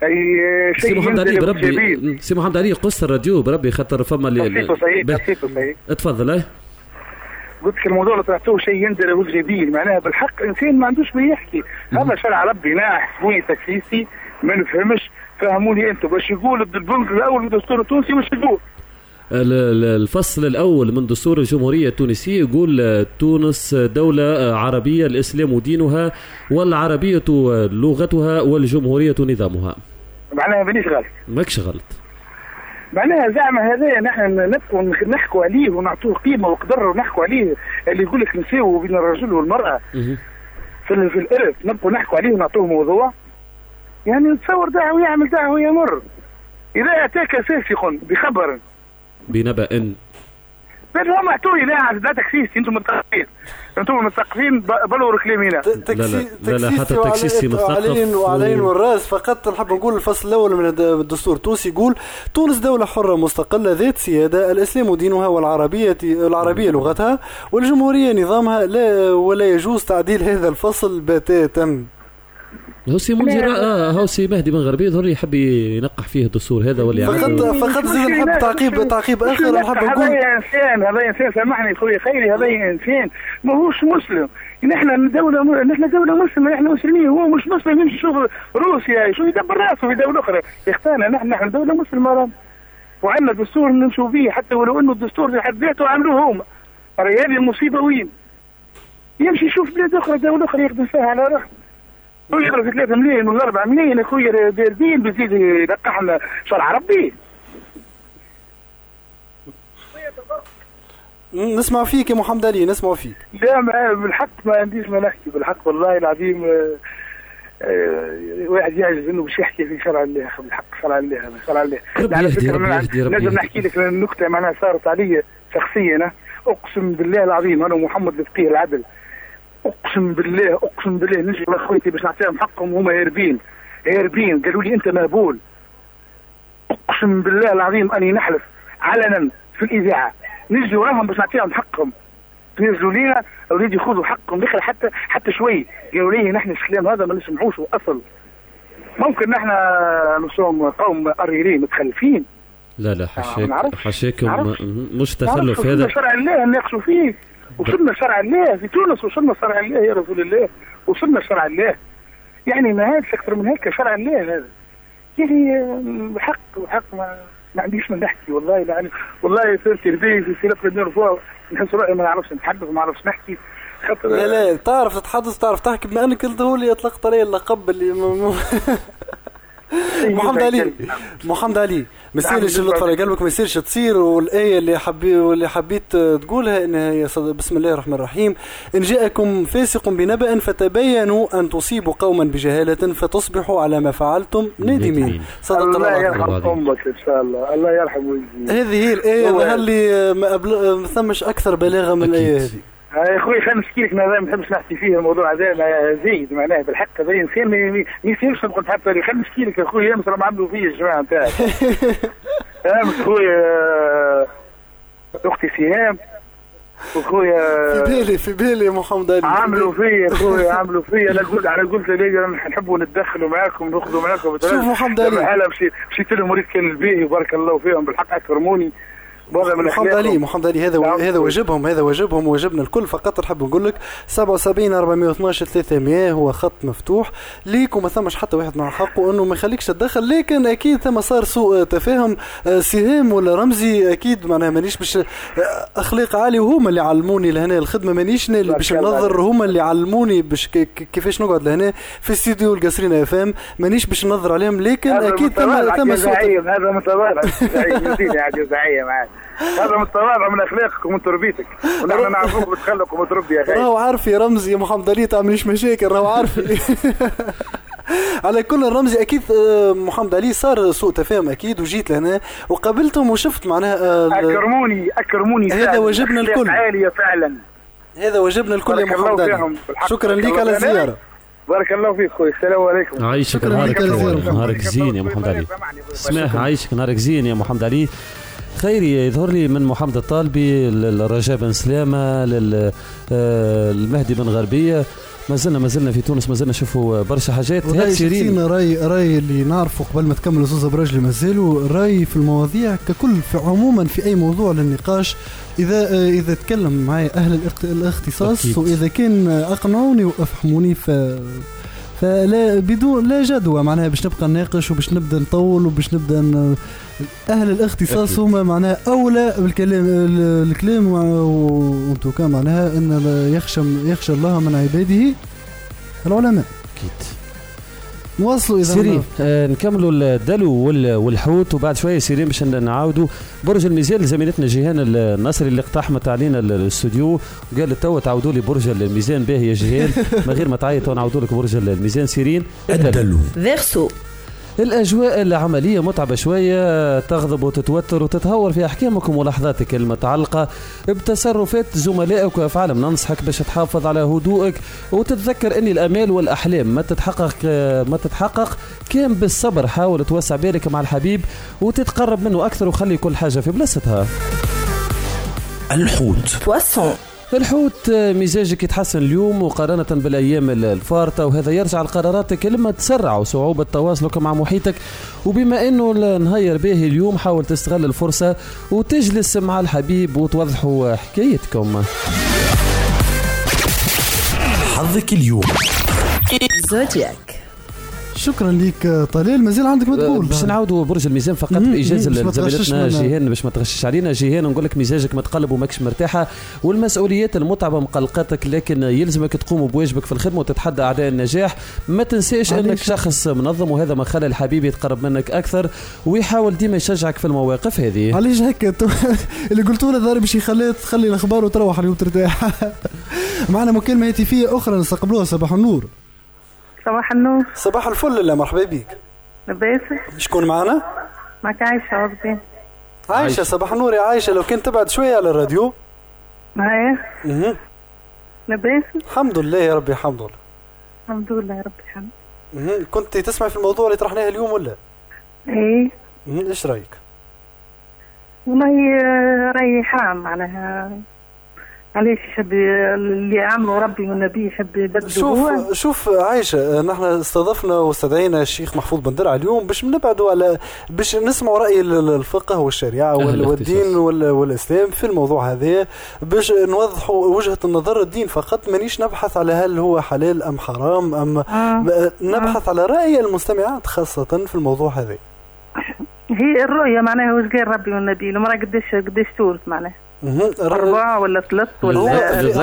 أي سي شيء محمد علي بربي. سي محمد علي قص الراديو بربي خاطر فما اللي صحيح صحيح. اتفضل اي قلت لك الموضوع اللي طرحتوه شيء يندر بالجبين معناها بالحق إنسان ما عندوش ما يحكي. هذا شرع ربي ناح حكومي تكسيسي ما نفهمش. فهموني أنتم. باش يقول البنك الأول بالدستور التونسي واش يقول. ال- ال- الفصل الأول من دستور الجمهورية التونسية يقول تونس دولة عربية الإسلام دينها والعربية لغتها والجمهورية نظامها. معناها مانيش غلط. ماكش غلط. معناها زعما هذا نحن نبقوا نحكوا عليه ونعطوه قيمة وقدر ونحكوا عليه اللي يقول لك نساوي بين الرجل والمرأة. في في الارث نبقوا نحكوا عليه ونعطوه موضوع. يعني نتصور دعوة يعمل دعوة يمر إذا أتاك فاسق بخبر. بنبأ. بل هم اعطوني لا لا تكسيس أنتم متثقفين أنتم متثقفين ب- بلوروا كلامي هنا لا لا لا, لا حتى التكسيسي مثقف وعلين و- والراس فقط نحب نقول الفصل الأول من الد- الدستور. التونسي يقول تونس دولة حرة مستقلة ذات سيادة. الإسلام دينها والعربيه العربية لغتها. والجمهورية نظامها لا ولا يجوز تعديل هذا الفصل بتاتا. هو سي منذر آه هو سي مهدي بن غربي يظهر لي يحب ينقح فيه الدستور هذا واللي فقط فقط زيد نحب تعقيب تعقيب آخر نحب نقول هذا انسان هذا انسان سامحني خويا خيري هذا انسان ماهوش مسلم. نحن دولة م... نحن دولة مسلمة نحن مسلمين هو مش مسلم يمشي يشوف روسيا يشوف يدبر راسه في دولة أخرى. يختارنا نحن نحن دولة مسلمة رانا. وعندنا دستور نمشوا به حتى ولو إنه الدستور في حد ذاته عملوه هم. راهي هذه المصيبة وين؟ يمشي يشوف بلاد أخرى دولة أخرى يخدم فيها على روحه هو يقرا في 3 ملايين ولا 4 ملايين يا خويا داير دين بيزيد يلقح شرع ربي نسمع فيك يا محمد علي نسمع فيك لا ما بالحق ما عنديش ما نحكي بالحق والله العظيم آه، آه، واحد يعجز إنه باش يحكي في شرع الله بالحق شرع الله شرع الله ربي على يهدي، فكرة ربي أنا يهدي، ربي لازم يهدي. نحكي لك النكته معناها صارت علي شخصيا. أقسم بالله العظيم أنا ومحمد الفقيه العدل اقسم بالله اقسم بالله نجي مع اخوتي باش نعطيهم حقهم وهم هاربين. هاربين قالوا لي انت مهبول. اقسم بالله العظيم اني نحلف علنا في الإذاعة. نجي وراهم باش نعطيهم حقهم. تنزلوا لينا اولادي ياخذوا حقهم. دخل حتى حتى شوي. قالوا لي نحن الكلام هذا ما نسمعوش أصل. ممكن نحن نصوم قوم قريرين متخلفين. لا لا حشاك نعرفش. حشاكم مش تخلف هذا. شرع الله نناقشوا فيه. وصلنا شرع الله. في تونس وصلنا شرع الله يا رسول الله. وصلنا شرع الله. يعني ما هذا أكثر من هيك شرع الله هذا. يعني بحق بحق ما ما عنديش من نحكي والله. يعني والله صرت يدي في سلف الدين فوق نحس روحي ما نعرفش نتحدث ما نعرفش نحكي. لا لا تعرف تتحدث تعرف تحكي. بما أنك انت هو اللي أطلقت عليه اللقب اللي. محمد علي محمد علي ما يصيرش اللطف على قلبك ما يصيرش تصير والآية اللي حبي واللي حبيت تقولها إن هي صد- بسم الله الرحمن الرحيم. إن جاءكم فاسق بنبأ فتبينوا أن تصيبوا قوما بجهالة فتصبحوا على ما فعلتم نادمين صدق الله الله يرحم أمك إن شاء الله. الله يرحم ويجزيه هذه هي الآية هو- ظهر لي ما, أبل... ما ثمش أكثر بلاغة من الآية هذه. يا أخوي خلينا نحكي لك ما نحبش نحكي فيه الموضوع هذا زايد معناه بالحق هذا إنسان ما يصيرش نقول حتى خلينا نحكي لك يا أخوي امس راهم عملوا فيا الجماعة نتاعك. امس خويا آه، أختي سهام وخويا في بالي في بالي محمد علي. عملوا فيا خويا عملوا فيا. أنا قلت أنا قلت نحبوا نتدخلوا معاكم ناخذوا معاكم. شوف محمد علي. مشيت مشيت لهم وريت كان الباهي بارك الله فيهم بالحق أكرموني. محمد. علي محمد علي هذا هذا واجبهم هذا واجبهم واجبنا الكل. فقط نحب نقول لك 77 412 300 هو خط مفتوح. ليك وما ثمش حتى واحد مع حقه انه ما يخليكش تدخل. لكن أكيد ثم صار سوء تفاهم. آه، سهام ولا رمزي أكيد معناها مانيش باش آه، أخلاق عالي وهما اللي علموني لهنا الخدمة. مانيش اللي باش ننظر هما اللي علموني باش كيفاش نقعد لهنا في استديو القصرين أف إم. مانيش باش ننظر عليهم. لكن هذا أكيد ثم متواضع ثم سوء هذا متواضع يا زعيم عاد هذا متواضع من أخلاقك ومن تربيتك. ونحن نعرفوك بتخلق ومتربي يا أخي راهو عارف يا رمزي يا محمد علي تعمليش مشاكل راهو عارف. على كل الرمزي أكيد آه، محمد علي صار سوء تفاهم أكيد وجيت لهنا وقابلتهم وشفت معناها آه، أكرموني أكرموني هذا. واجبنا الكل. عالية فعلا. هذا واجبنا الكل يا محمد علي. شكرا لك على. الزياره بارك الله فيك خويا. السلام عليكم. عايشك شكراً نهارك. نهارك زين يا محمد علي. سماح عايشك نهارك زين يا محمد علي. خيري يظهر لي من محمد الطالبي للرجاء بن سلامة للمهدي بن غربية ما زلنا ما زلنا في تونس ما زلنا نشوفوا برشا حاجات سيرين شخصيا راي رأي اللي نعرفه قبل ما تكمل زوزة برجلي مازالوا رأي في المواضيع ككل في عموما في أي موضوع للنقاش إذا آه، إذا تكلم معي أهل الاخت- الاختصاص أكيد. وإذا كان أقنعوني وأفهموني ف فلا بدون لا جدوى معناها باش نبقى نناقش وباش نبدأ نطول وباش نبدأ. أهل الاختصاص. هما معناها أولى بالكلام ال- الكلام وأنتو كان معناها إن يخشى يخشى الله من عباده العلماء. أكيد. نواصلوا إذا سيرين آه نكملوا الدلو وال- والحوت وبعد شوية سيرين باش نعاودوا. برج الميزان زميلتنا جيهان النصري اللي اقتحمت علينا ال- الاستوديو وقالت توا تعاودوا لي برج الميزان. باهي يا جيهان من غير ما تعيط نعاودوا لك برج الميزان. سيرين الدلو. Verseau الأجواء العملية متعبة شوية تغضب وتتوتر وتتهور في أحكامك وملاحظاتك المتعلقة بتصرفات زملائك وأفعالهم. ننصحك باش تحافظ على هدوءك وتتذكر أن الأمال والأحلام ما تتحقق ما تتحقق. كان بالصبر حاول توسع بالك مع الحبيب وتتقرب منه أكثر وخلي كل حاجة في بلاصتها. الحوت. بواسون الحوت مزاجك يتحسن اليوم مقارنة بالأيام ال- الفارطة وهذا يرجع لقراراتك لما تسرع وصعوبة تواصلك مع محيطك. وبما أنه النهير باهي اليوم حاول تستغل الفرصة وتجلس مع الحبيب وتوضحوا حكايتكم. حظك اليوم. زودياك. شكرا لك طلال مازال عندك ما تقول. باش نعاودوا برج الميزان فقط بايجاز مم، باش ما تغشش زميلتنا منا. جيهان باش ما تغشش علينا. جيهان نقول لك مزاجك متقلب وماكش مرتاحة والمسؤوليات المتعبة مقلقاتك لكن يلزمك تقوم بواجبك في الخدمة وتتحدى أعداء النجاح. ما تنساش أنك؟ شخص منظم وهذا ما خلى الحبيب يتقرب منك أكثر ويحاول ديما يشجعك في المواقف هذه. علاش هكا اللي قلتوا له ضارب باش يخليها تخلي الأخبار وتروح اليوم ترتاح معنا مكالمة هاتفية أخرى نستقبلوها صباح النور. صباح النور. صباح الفل لا مرحبا بك لباس شكون معنا معك عايشة عوضين عايشة صباح النور يا عايشة. لو كنت تبعد شوية على الراديو. معايا؟ مهم. لباس الحمد لله يا ربي الحمد لله. الحمد لله يا رب الحمد مهم. كنت تسمع في الموضوع اللي طرحناه اليوم ولا؟ إيه. إيش رأيك؟ والله آه، رأيي حرام معناها علاش يحب اللي عمله ربي والنبي يحب يبدلوا هو؟ شوف شوف عايشة نحن استضفنا واستدعينا الشيخ محفوظ بن درع اليوم باش نبعدوا على باش نسمعوا رأي ال- الفقه والشريعة. والدين وال- والإسلام في الموضوع هذا. باش نوضحوا وجهة النظر الدين فقط مانيش نبحث على هل هو حلال أم حرام أم م- نبحث على رأي المستمعات خاصة في الموضوع هذا. هي الرؤية معناها واش قال ربي والنبي؟ المرأة قديش قديش تولد معناها. أربعة ولا ثلاث ولا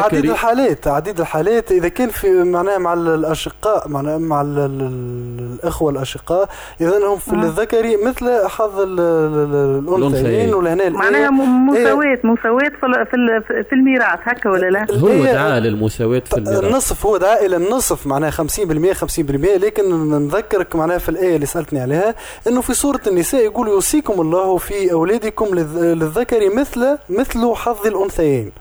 عديد الحالات عديد الحالات. إذا كان في معناها مع ال- الأشقاء معناها مع ال- ال- ال- الإخوة الأشقاء. اذا هم في الذكر مثل حظ ال- ال- ال- الأنثيين الآية- معناها م- إيه، مساواة مساواة في ال- في ال- في الميراث هكا ولا لا؟ هو دعاء للمساواة في الميراث. النصف هو دعاء إلى النصف معناها 50% 50% لكن نذكرك معناها في الآية اللي سألتني عليها إنه في سورة النساء يقول يوصيكم الله في أولادكم للذ- للذكر مثل مثل حظ الأنثيين.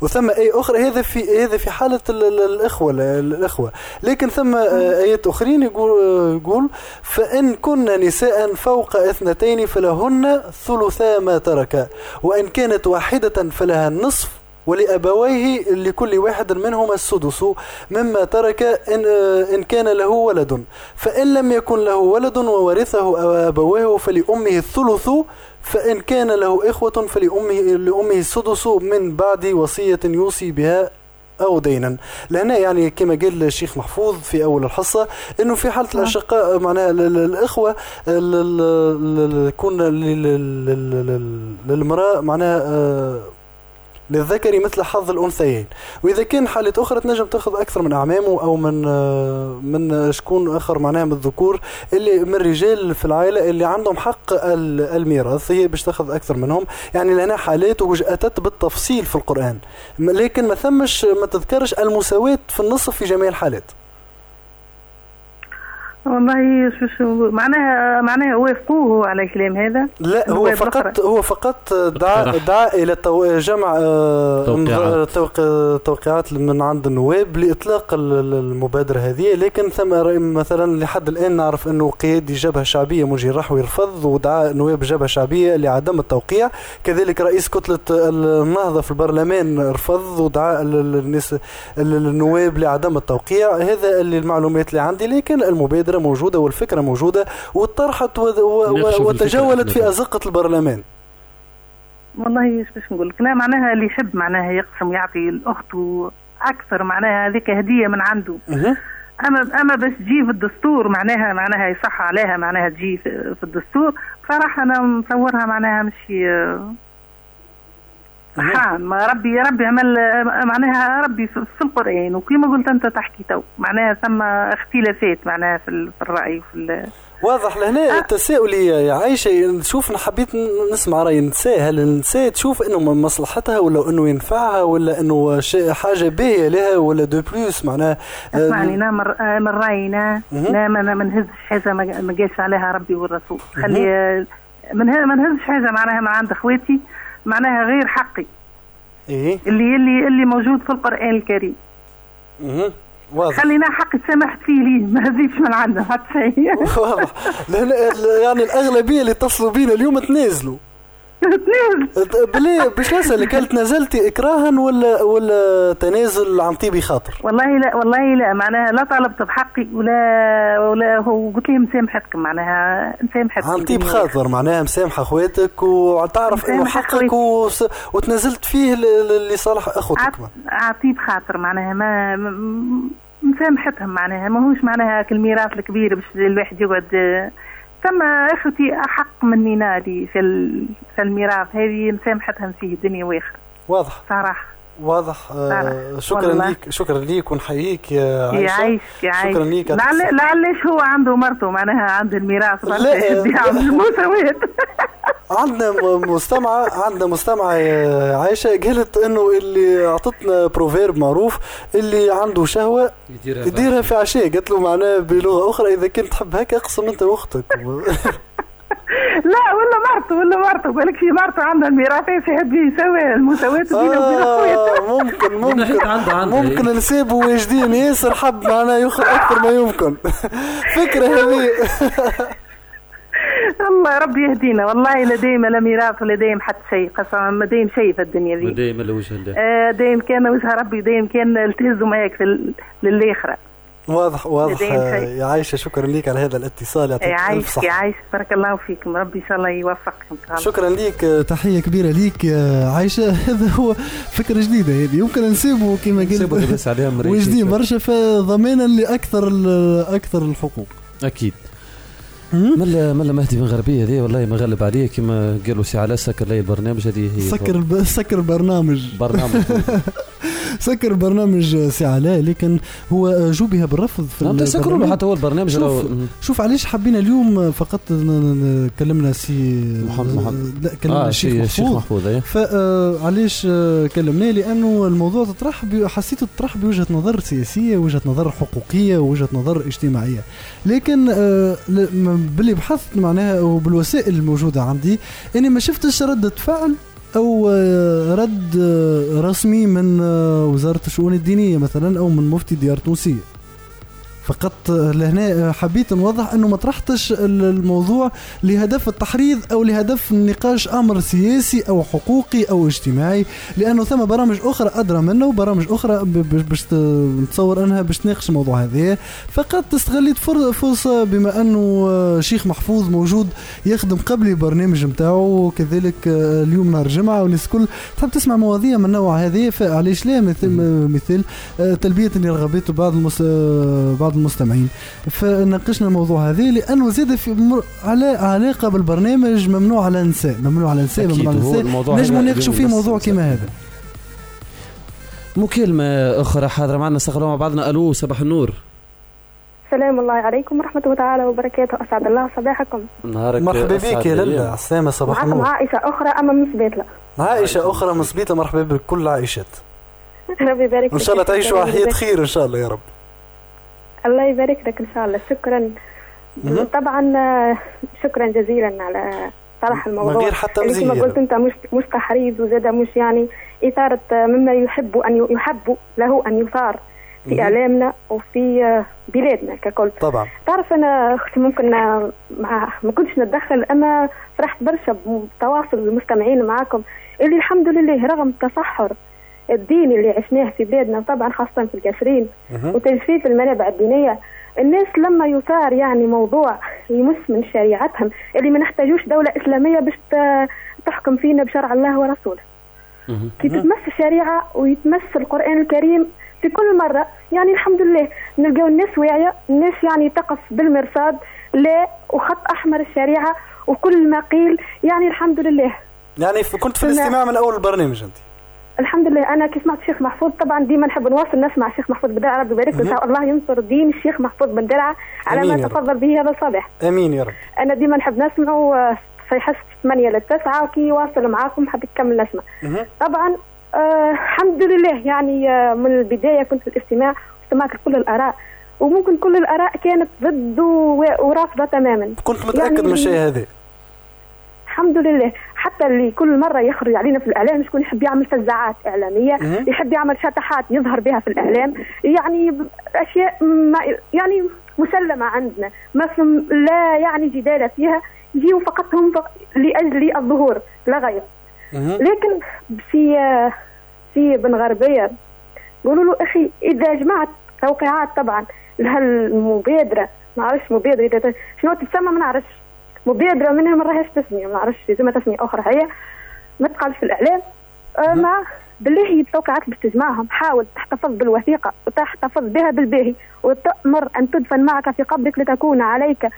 وثم أي أخرى هذا في هذا في حالة ال- ال- الإخوة ال- الإخوة. لكن ثم آيات أخرين يقول يقول فإن كن نساء فوق اثنتين فلهن ثلثا ما ترك وإن كانت واحدة فلها النصف ولأبويه لكل واحد منهما السدس مما ترك إن, إن كان له ولد. فإن لم يكن له ولد وورثه أبواه فلأمه الثلث فإن كان له إخوة فلأمه لأمه السدس من بعد وصية يوصي بها أو دينا. لهنا يعني كما قال الشيخ محفوظ في أول الحصة أنه في حالة الأشقاء معناها ال- ال- الإخوة ال- ال- ال- يكون لل- لل- لل- للمرأة معناها آه، للذكر مثل حظ الأنثيين. وإذا كان حالة أخرى تنجم تأخذ أكثر من أعمامه أو من آه، من شكون آخر معناها من الذكور اللي من الرجال في العائلة اللي عندهم حق ال- الميراث هي باش تأخذ أكثر منهم. يعني لنا حالات واتت بالتفصيل في القرآن. لكن ما ثمش ما تذكرش المساواة في النصف في جميع الحالات. والله شو شو معناها معناها وافقوه على الكلام هذا لا هو فقط الأخرى. هو فقط دعا دعا إلى تو- جمع آه، توقيعات. توق- توقيعات من عند النواب لإطلاق ال- ال- المبادرة هذه لكن ثم مثلا لحد الآن نعرف أنه قيادي جبهة شعبية مجي الرحوي رفض ودعا نواب جبهة شعبية لعدم التوقيع كذلك رئيس كتلة النهضه في البرلمان رفض ودعا ال- ال- الناس ال- النواب لعدم التوقيع هذا اللي المعلومات اللي عندي لكن المبادرة موجودة والفكرة موجودة وطرحت وتجولت في. أزقة البرلمان. والله إيش باش نقول لك. لا معناها اللي يحب معناها يقسم يعطي الأخت أكثر معناها هذيك هدية من عنده. اما أما باش تجي في الدستور معناها معناها يصح عليها معناها تجي في, في الدستور. بصراحه أنا مصورها معناها مش حرام ما ربي ربي عمل معناها ربي في القرآن وكما قلت أنت تحكي تو معناها ثم اختلافات معناها في, ال- في الرأي في ال- واضح. لهنا التساؤل يا يا عايشة نشوف حبيت نسمع رأي النساء. هل النساء تشوف إنه من مصلحتها ولا إنه ينفعها ولا إنه شيء حاجة باهية لها ولا de plus؟ معناها آه، اسمعني أنا من آه، من رأينا. لا ما ما نهزش حاجة ما ما جاش عليها ربي والرسول. خلي ما نهزش حاجة معناها من عند أخواتي معناها غير حقي. إيه. اللي اللي اللي موجود في القرآن الكريم. مهم. واضح. خلينا حقي سمحت فيه ليه؟ ما هزيتش من عنده حتى شيء واضح. ال- يعني الأغلبية اللي اتصلوا بينا اليوم تنازلوا. تنازل بلي باش نسالك هل تنازلتي إكراها ولا ولا تنازل عن طيب خاطر؟ والله لا والله لا. معناها لا طلبت بحقي ولا ولا هو قلت لهم مسامحتكم معناها مسامحتكم عن طيب خاطر. معناها مسامحه أخواتك وتعرف إنه حقك وس... وتنازلت فيه لصالح أخوتك عطيب خاطر. معناها ما مسامحتهم. معناها ماهوش معناها الميراث الكبير باش الواحد يقعد ثم أخوتي أحق مني نادي في ال- في الميراث. هذه مسامحتهم فيه دنيا واخره واضح. صراحة. واضح. آه. شكرا والله. ليك شكرا ليك ونحييك يا عائشة. يعيش يعيش شكرا ليك لعل الاتصال. لعلش هو عنده مرته؟ معناها عند الميراث. لا. مساواة عندنا مستمعة عندنا مستمعة يا عائشة. قالت إنه اللي أعطتنا بروفيرب معروف اللي عنده شهوة يديرها في يديرها في عشاء قالت له معناه بلغة أخرى إذا كنت تحب هكا أقسم أنت وأختك لا ولا مرته ولا مرته. بالك في مرته عندها الميراث يحب يسوي المساواة بينه وبين اخويته آه ممكن ممكن. عنده عنده ممكن نسيبه واجدين ياسر حب معناه ياخذ أكثر ما يمكن. فكرة هذه الله ربي يهدينا. والله لا دايم لا ميراث ولا دايم حتى شيء. قسما ما دايم شيء في الدنيا ذي. دائما لوجه الله. آه، دايم كان وجه ربي دايم كأن التهزوا معاك للآخرة واضح واضح. يا عائشة شكرا لك على هذا الاتصال يعطيك ألف صحة. يعيش بارك الله فيكم. ربي إن شاء الله يوفقكم. إن شاء الله. شكرا ليك آه، تحية كبيرة ليك يا عايشة. هذا هو فكرة جديدة هذه. يمكن نسيبه كما نسيبه قلت بس عليها مريشة. وجدين برشا فضمانا لأكثر ال- أكثر الحقوق. أكيد. ملا ملا مهدي بن غربية هذه؟ والله ما غلب عليه كما قالوا سي علاء سكر لي البرنامج هذه. هي سكر الب... سكر البرنامج برنامج. سكر برنامج سي علاء لكن هو جوبها بالرفض في نعم تسكروا له. حتى هو البرنامج. شوف, شوف علاش حبينا اليوم فقط كلمنا سي محمد. محمد. لا كلمنا آه، الشيخ محفوظ, الشيخ محفوظ، أيه. فعلاش كلمناه؟ لأنه الموضوع تطرح ب- حسيته تطرح بوجهة نظر سياسية وجهة نظر حقوقية وجهة نظر اجتماعية. لكن آه، ل- باللي بحثت معناها وبالوسائل الموجودة عندي إني ما شفتش رده فعل أو آه، رد آه، رسمي من آه، وزارة الشؤون الدينية مثلا أو من مفتي ديار تونسيه فقط لهنا حبيت نوضح أنه ما طرحتش ال- الموضوع لهدف التحريض أو لهدف نقاش آمر سياسي أو حقوقي أو اجتماعي لأنه ثم برامج أخرى أدرى منه وبرامج أخرى باش نتصور أنها باش تناقش الموضوع هذا. فقط استغليت فر- فرصة بما أنه شيخ محفوظ موجود يخدم قبلي برنامج نتاعو وكذلك اليوم نهار جمعه والناس الكل تحب تسمع مواضيع من النوع هذه فعليش لا؟ مثل مثل تلبية لرغبات بعض المس... آه، بعض المستمعين. فناقشنا الموضوع هذا لأنه زاد في مر... على علاقة بالبرنامج ممنوع على النساء. ممنوع على النساء ممنوع على النساء. نجموا نناقشوا فيه موضوع كما هذا. مكالمة أخرى حاضرة معنا نستغلوا مع بعضنا. ألو صباح النور. السلام الله عليكم ورحمة الله تعالى وبركاته. أسعد الله صباحكم. نهارك مرحبا بك يا. للا عسلامة صباح معكم النور. عائشة أخرى أما من سبيتلة عائشة أخرى من مرحبا بكل عائشات ربي يبارك إن شاء الله تعيشوا حياة. خير إن شاء الله يا رب. الله يبارك لك إن شاء الله. شكرا. طبعا آه، شكرا جزيلا على طرح الموضوع. غير حتى كما مزية. قلت أنت مش مش تحريض وزاد مش يعني إثارة آه، مما يحب ي- يحب له أن يثار في مهم. إعلامنا وفي آه، بلادنا ككل. طبعا. تعرف أنا أختي ممكن مع ما كنتش نتدخل أما فرحت برشا بتواصل المستمعين معاكم. اللي الحمد لله رغم التصحر الديني اللي عشناه في بلادنا طبعا خاصة في مهم. وتجفيف المنابع الدينية. الناس لما يثار يعني موضوع يمس من شريعتهم اللي ما نحتاجوش دولة إسلامية باش تحكم فينا بشرع الله ورسوله. كي تتمس الشريعة ويتمس القرآن الكريم في كل مرة يعني الحمد لله نلقاو الناس واعية الناس يعني تقف بالمرصاد لا وخط أحمر الشريعة وكل ما قيل يعني الحمد لله. يعني كنت في الاستماع من أول البرنامج أنت. الحمد لله. أنا كي سمعت الشيخ محفوظ طبعا ديما نحب نواصل نسمع الشيخ محفوظ بدرعه ربي يبارك له. الله ينصر دين الشيخ محفوظ بن درعه على ما. تفضل به هذا الصباح أمين يا رب. أنا ديما نحب نسمعه آه، في حس 8 ل 9 وكي يواصل معاكم حبيت نكمل نسمع. طبعا آه الحمد لله. يعني آه من البداية كنت في الاستماع واستمعت لكل الآراء. وممكن كل الآراء كانت ضد ورافضه تماما. كنت متأكد من الشيء هذا. الحمد لله. حتى اللي كل مرة يخرج علينا في الإعلام شكون يحب يعمل فزاعات إعلامية. يحب يعمل شطحات يظهر بها في الإعلام. يعني أشياء ما يعني مسلمة عندنا. ما لا يعني جدال فيها. يجيوا فقط هم فق- لأجل الظهور لا غير. لكن في في بن غربية قولوا له أخي إذا جمعت توقيعات طبعا لهالمبادرة ما نعرفش مبادرة شنو تسمى ما نعرفش. مبادره منها ما راهيش تسميه ما نعرفش لازمها تسميه أخرى. هي ما تقالش في الإعلام. مع بالله هي التوقيعات باش تجمعهم حاول تحتفظ بالوثيقة وتحتفظ بها بالباهي وتأمر أن تدفن معك في قبرك لتكون عليك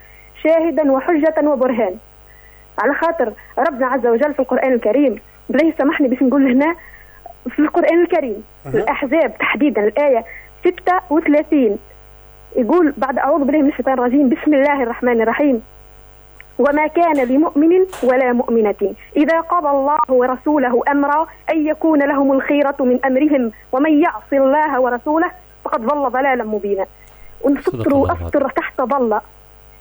شاهدا وحجة وبرهان. على خاطر ربنا عز وجل في القرآن الكريم بالله سامحني باش نقول هنا في القرآن الكريم في الأحزاب تحديدا الآية 36 يقول بعد أعوذ بالله من الشيطان الرجيم بسم الله الرحمن الرحيم. وما كان لمؤمن ولا مؤمنة. إذا قضى الله ورسوله أمرا أن يكون لهم الخيرة من أمرهم ومن يعص الله ورسوله فقد ضل ضلالا مبينا. ونسطروا أسطر تحت ضل.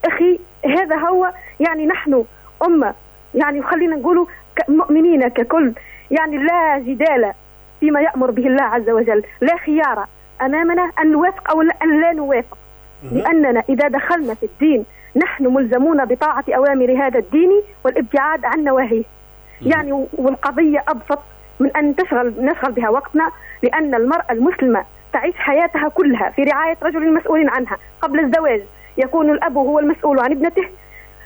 أخي هذا هو يعني نحن أمة. يعني خلينا نقولوا مؤمنين ككل. يعني لا جدال فيما يأمر به الله عز وجل. لا خيار أمامنا أن نوافق أو أن لا نوافق. لأننا إذا دخلنا في الدين نحن ملزمون بطاعة أوامر هذا الدين والابتعاد عن نواهيه يعني والقضية أبسط من أن تشغل نشغل بها وقتنا لأن المرأة المسلمة تعيش حياتها كلها في رعاية رجل مسؤول عنها قبل الزواج يكون الأب هو المسؤول عن ابنته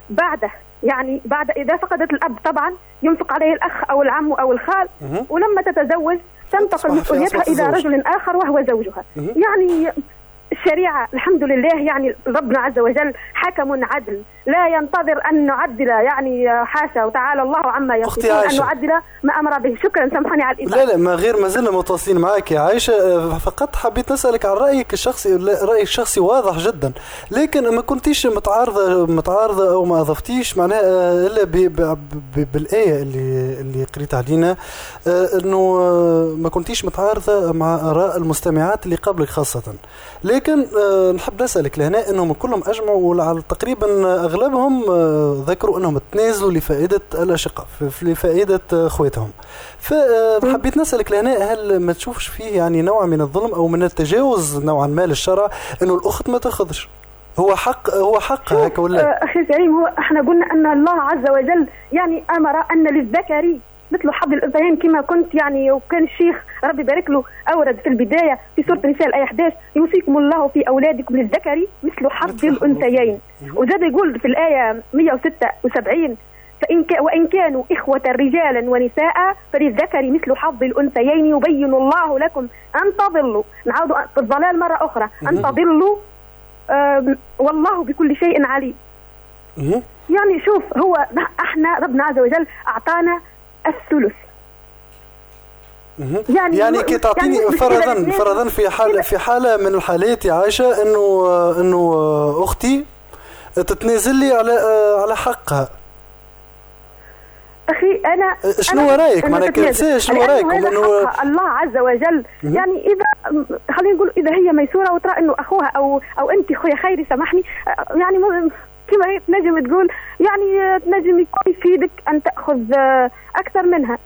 بعده يعني بعد إذا فقدت الأب طبعا ينفق عليه الأخ أو العم أو الخال. ولما تتزوج تنتقل مسؤوليتها إلى. رجل آخر وهو زوجها. يعني الشريعة الحمد لله يعني ربنا عز وجل حكم عدل. لا ينتظر أن نعدل يعني حاشا وتعالى الله عما يصفون. أن. نعدل ما أمر به. شكرا سامحني على الإطالة لا لا ما غير ما زلنا متواصلين معك يا عائشة. آه، فقط حبيت نسألك عن رأيك الشخصي رأيك الشخصي واضح جدا. لكن ما كنتيش متعارضة متعارضة أو ما أضفتيش معناها آه، إلا بالآية اللي اللي قريت علينا. إنه آه، ما كنتيش متعارضة مع آراء المستمعات اللي قبلك خاصة. لكن آه، نحب نسألك لهنا إنهم كلهم أجمعوا على تقريبا أغلبهم آه، ذكروا إنهم تنازلوا لفائدة الأشقاء ف- لفائدة آه، أخواتهم فحبيت نسألك لهنا هل ما تشوفش فيه يعني نوع من الظلم أو من التجاوز نوعا ما للشرع إنه الأخت ما تأخذش؟ هو حق هو حقها هكا ولا أخي كريم هو إحنا قلنا أن الله عز وجل يعني أمر أن للذكر مثل حظ الأنثيين كما كنت يعني وكان الشيخ ربي يبارك له أورد في البداية في سورة النساء الآية 11 يوصيكم الله في أولادكم للذكر مثل حظ الأنثيين. وزاد يقول في الآية 176 فإن كا وإن كانوا إخوة رجالا ونساء فللذكر مثل حظ الأنثيين يبين الله لكم أن تضلوا. نعود الضلال مرة أخرى. أن. تضلوا والله بكل شيء عليم. مهم. يعني شوف هو إحنا ربنا عز وجل أعطانا الثلث. يعني- يعني كي تعطيني يعني فرضا فرضا في حال في حالة من الحالات يا عائشة انه إنه أختي تتنازل لي على على حقها. أخي أنا شنو أنا- رأيك؟ معناها شنو حقها. الله عز وجل. يعني اذا خلينا نقول إذا هي ميسورة وترى إنه أخوها أو أو انت خويا خيري سامحني. يعني كما هي تنجم تقول يعني آه، تنجم يكون يفيدك أن تأخذ آه، أكثر منها.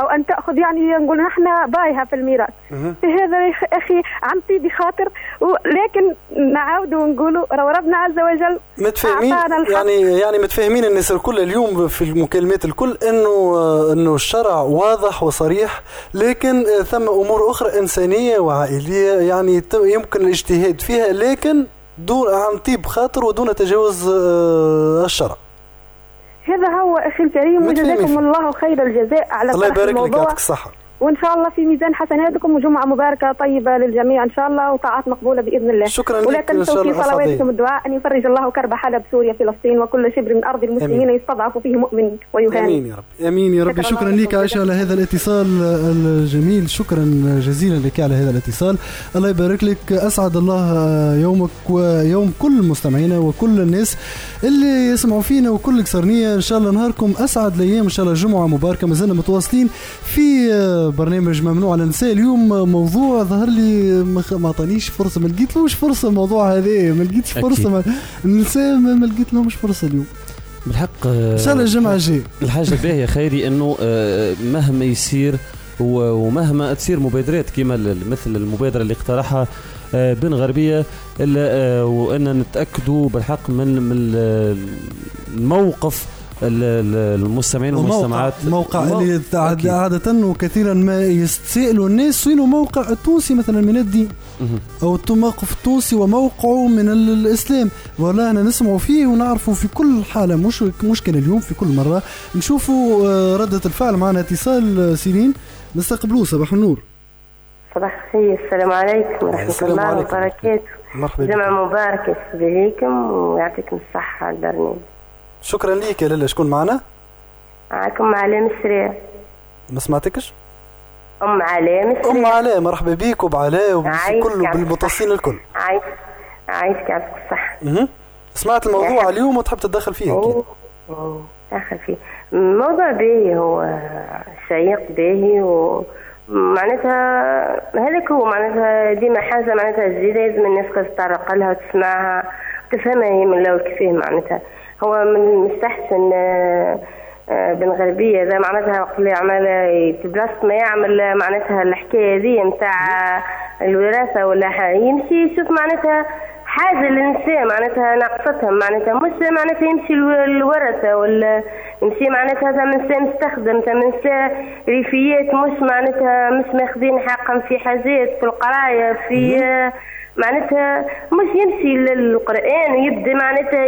أو أن تأخذ يعني نقول نحن بايها في الميراث. في هذا يا أخي عمتي بخاطر و- لكن نعاود ونقولوا رو ربنا عز وجل متفاهمين. يعني يعني متفاهمين الناس الكل اليوم في المكالمات الكل إنه إنه الشرع واضح وصريح لكن ثم أمور أخرى إنسانية وعائلية يعني يمكن الاجتهاد فيها لكن دون عن طيب خاطر ودون تجاوز آه، الشرع. هذا هو أخي الكريم وجزاكم. الله خير الجزاء على الله يبارك لك يعطيك الصحة. وإن شاء الله في ميزان حسناتكم وجمعه مباركة طيبة للجميع إن شاء الله وطاعات مقبولة بإذن الله. شكرا لك ولا تنسوا في صلواتكم. الدعاء أن يفرج الله كرب حلب سوريا فلسطين وكل شبر من أرض المسلمين آمين. يستضعف فيه مؤمن ويهان آمين يا رب. آمين يا رب. شكراً لك عائشة على هذا الاتصال الجميل. شكرا جزيلا لك على هذا الاتصال. الله يبارك لك. أسعد الله يومك ويوم كل مستمعينا وكل الناس اللي يسمعوا فينا وكل كسرنية. إن شاء الله نهاركم أسعد الأيام. إن شاء الله جمعة مباركة. ما زلنا متواصلين في برنامج ممنوع النساء اليوم. موضوع ظهر لي ما عطانيش فرصة ما لقيتلوش فرصة الموضوع هذا ما لقيتش. فرصة النساء ما لقيت لهمش فرصة اليوم. بالحق إن شاء الله الجمعة الجاية. الحاجة الباهية خيري إنه آه، مهما يصير ومهما تصير مبادرات كما مثل المبادرة اللي اقترحها آه، بن غربية الا آه، وإن نتأكدوا بالحق من من ال- الموقف ال- ال- المستمعين والمستمعات. موقع مو- اللي عاد- عادة وكثيرا ما يستسائلوا الناس وين موقع التونسي مثلا من الدين. أو الموقف التونسي وموقعه من ال- الإسلام. ولا أنا نسمعوا فيه ونعرفوا في كل حالة. مش مشكلة اليوم في كل مرة. نشوفوا آه، ردة الفعل معنا اتصال آه، سيرين. نستقبلوه صباح النور. صباح الخير. السلام عليكم ورحمة السلام الله عليكم. وبركاته. مرحبا. جمعة مباركة ليكم ويعطيكم الصحة على البرنامج شكرا ليك يا لاله شكون معنا؟ معكم علام السريع ما سمعتكش أم علام السريع ام علاء مرحبا بيك وبعلاء عايشك وبكل على بالمتصلين الكل. عايش عايشك يعطيك الصحة. مهم. سمعت الموضوع اليوم وتحب تتدخل فيه أكيد. داخل فيه. موضوع باهي هو شيق باهي و معناتها هذاك هو معناتها ديما حاجة معناتها جديدة لازم الناس تتطرق لها وتسمعها وتفهمها هي من الأول كيفاه معناتها. هو من المستحسن آه، آه، بن غربية ذا معناتها وقت اللي يعمل في بلاصة ما يعمل معناتها الحكاية ذي نتاع الوراثة ولا يمشي يشوف معناتها حاجة للنساء معناتها ناقصتهم معناتها مش معناتها يمشي الو- الورثة ولا يمشي معناتها ثم نساء مستخدم ثم نساء ريفيات مش معناتها مش ماخذين حقهم في حاجات في القراية في معناتها مش يمشي للقرآن ويبدا معناتها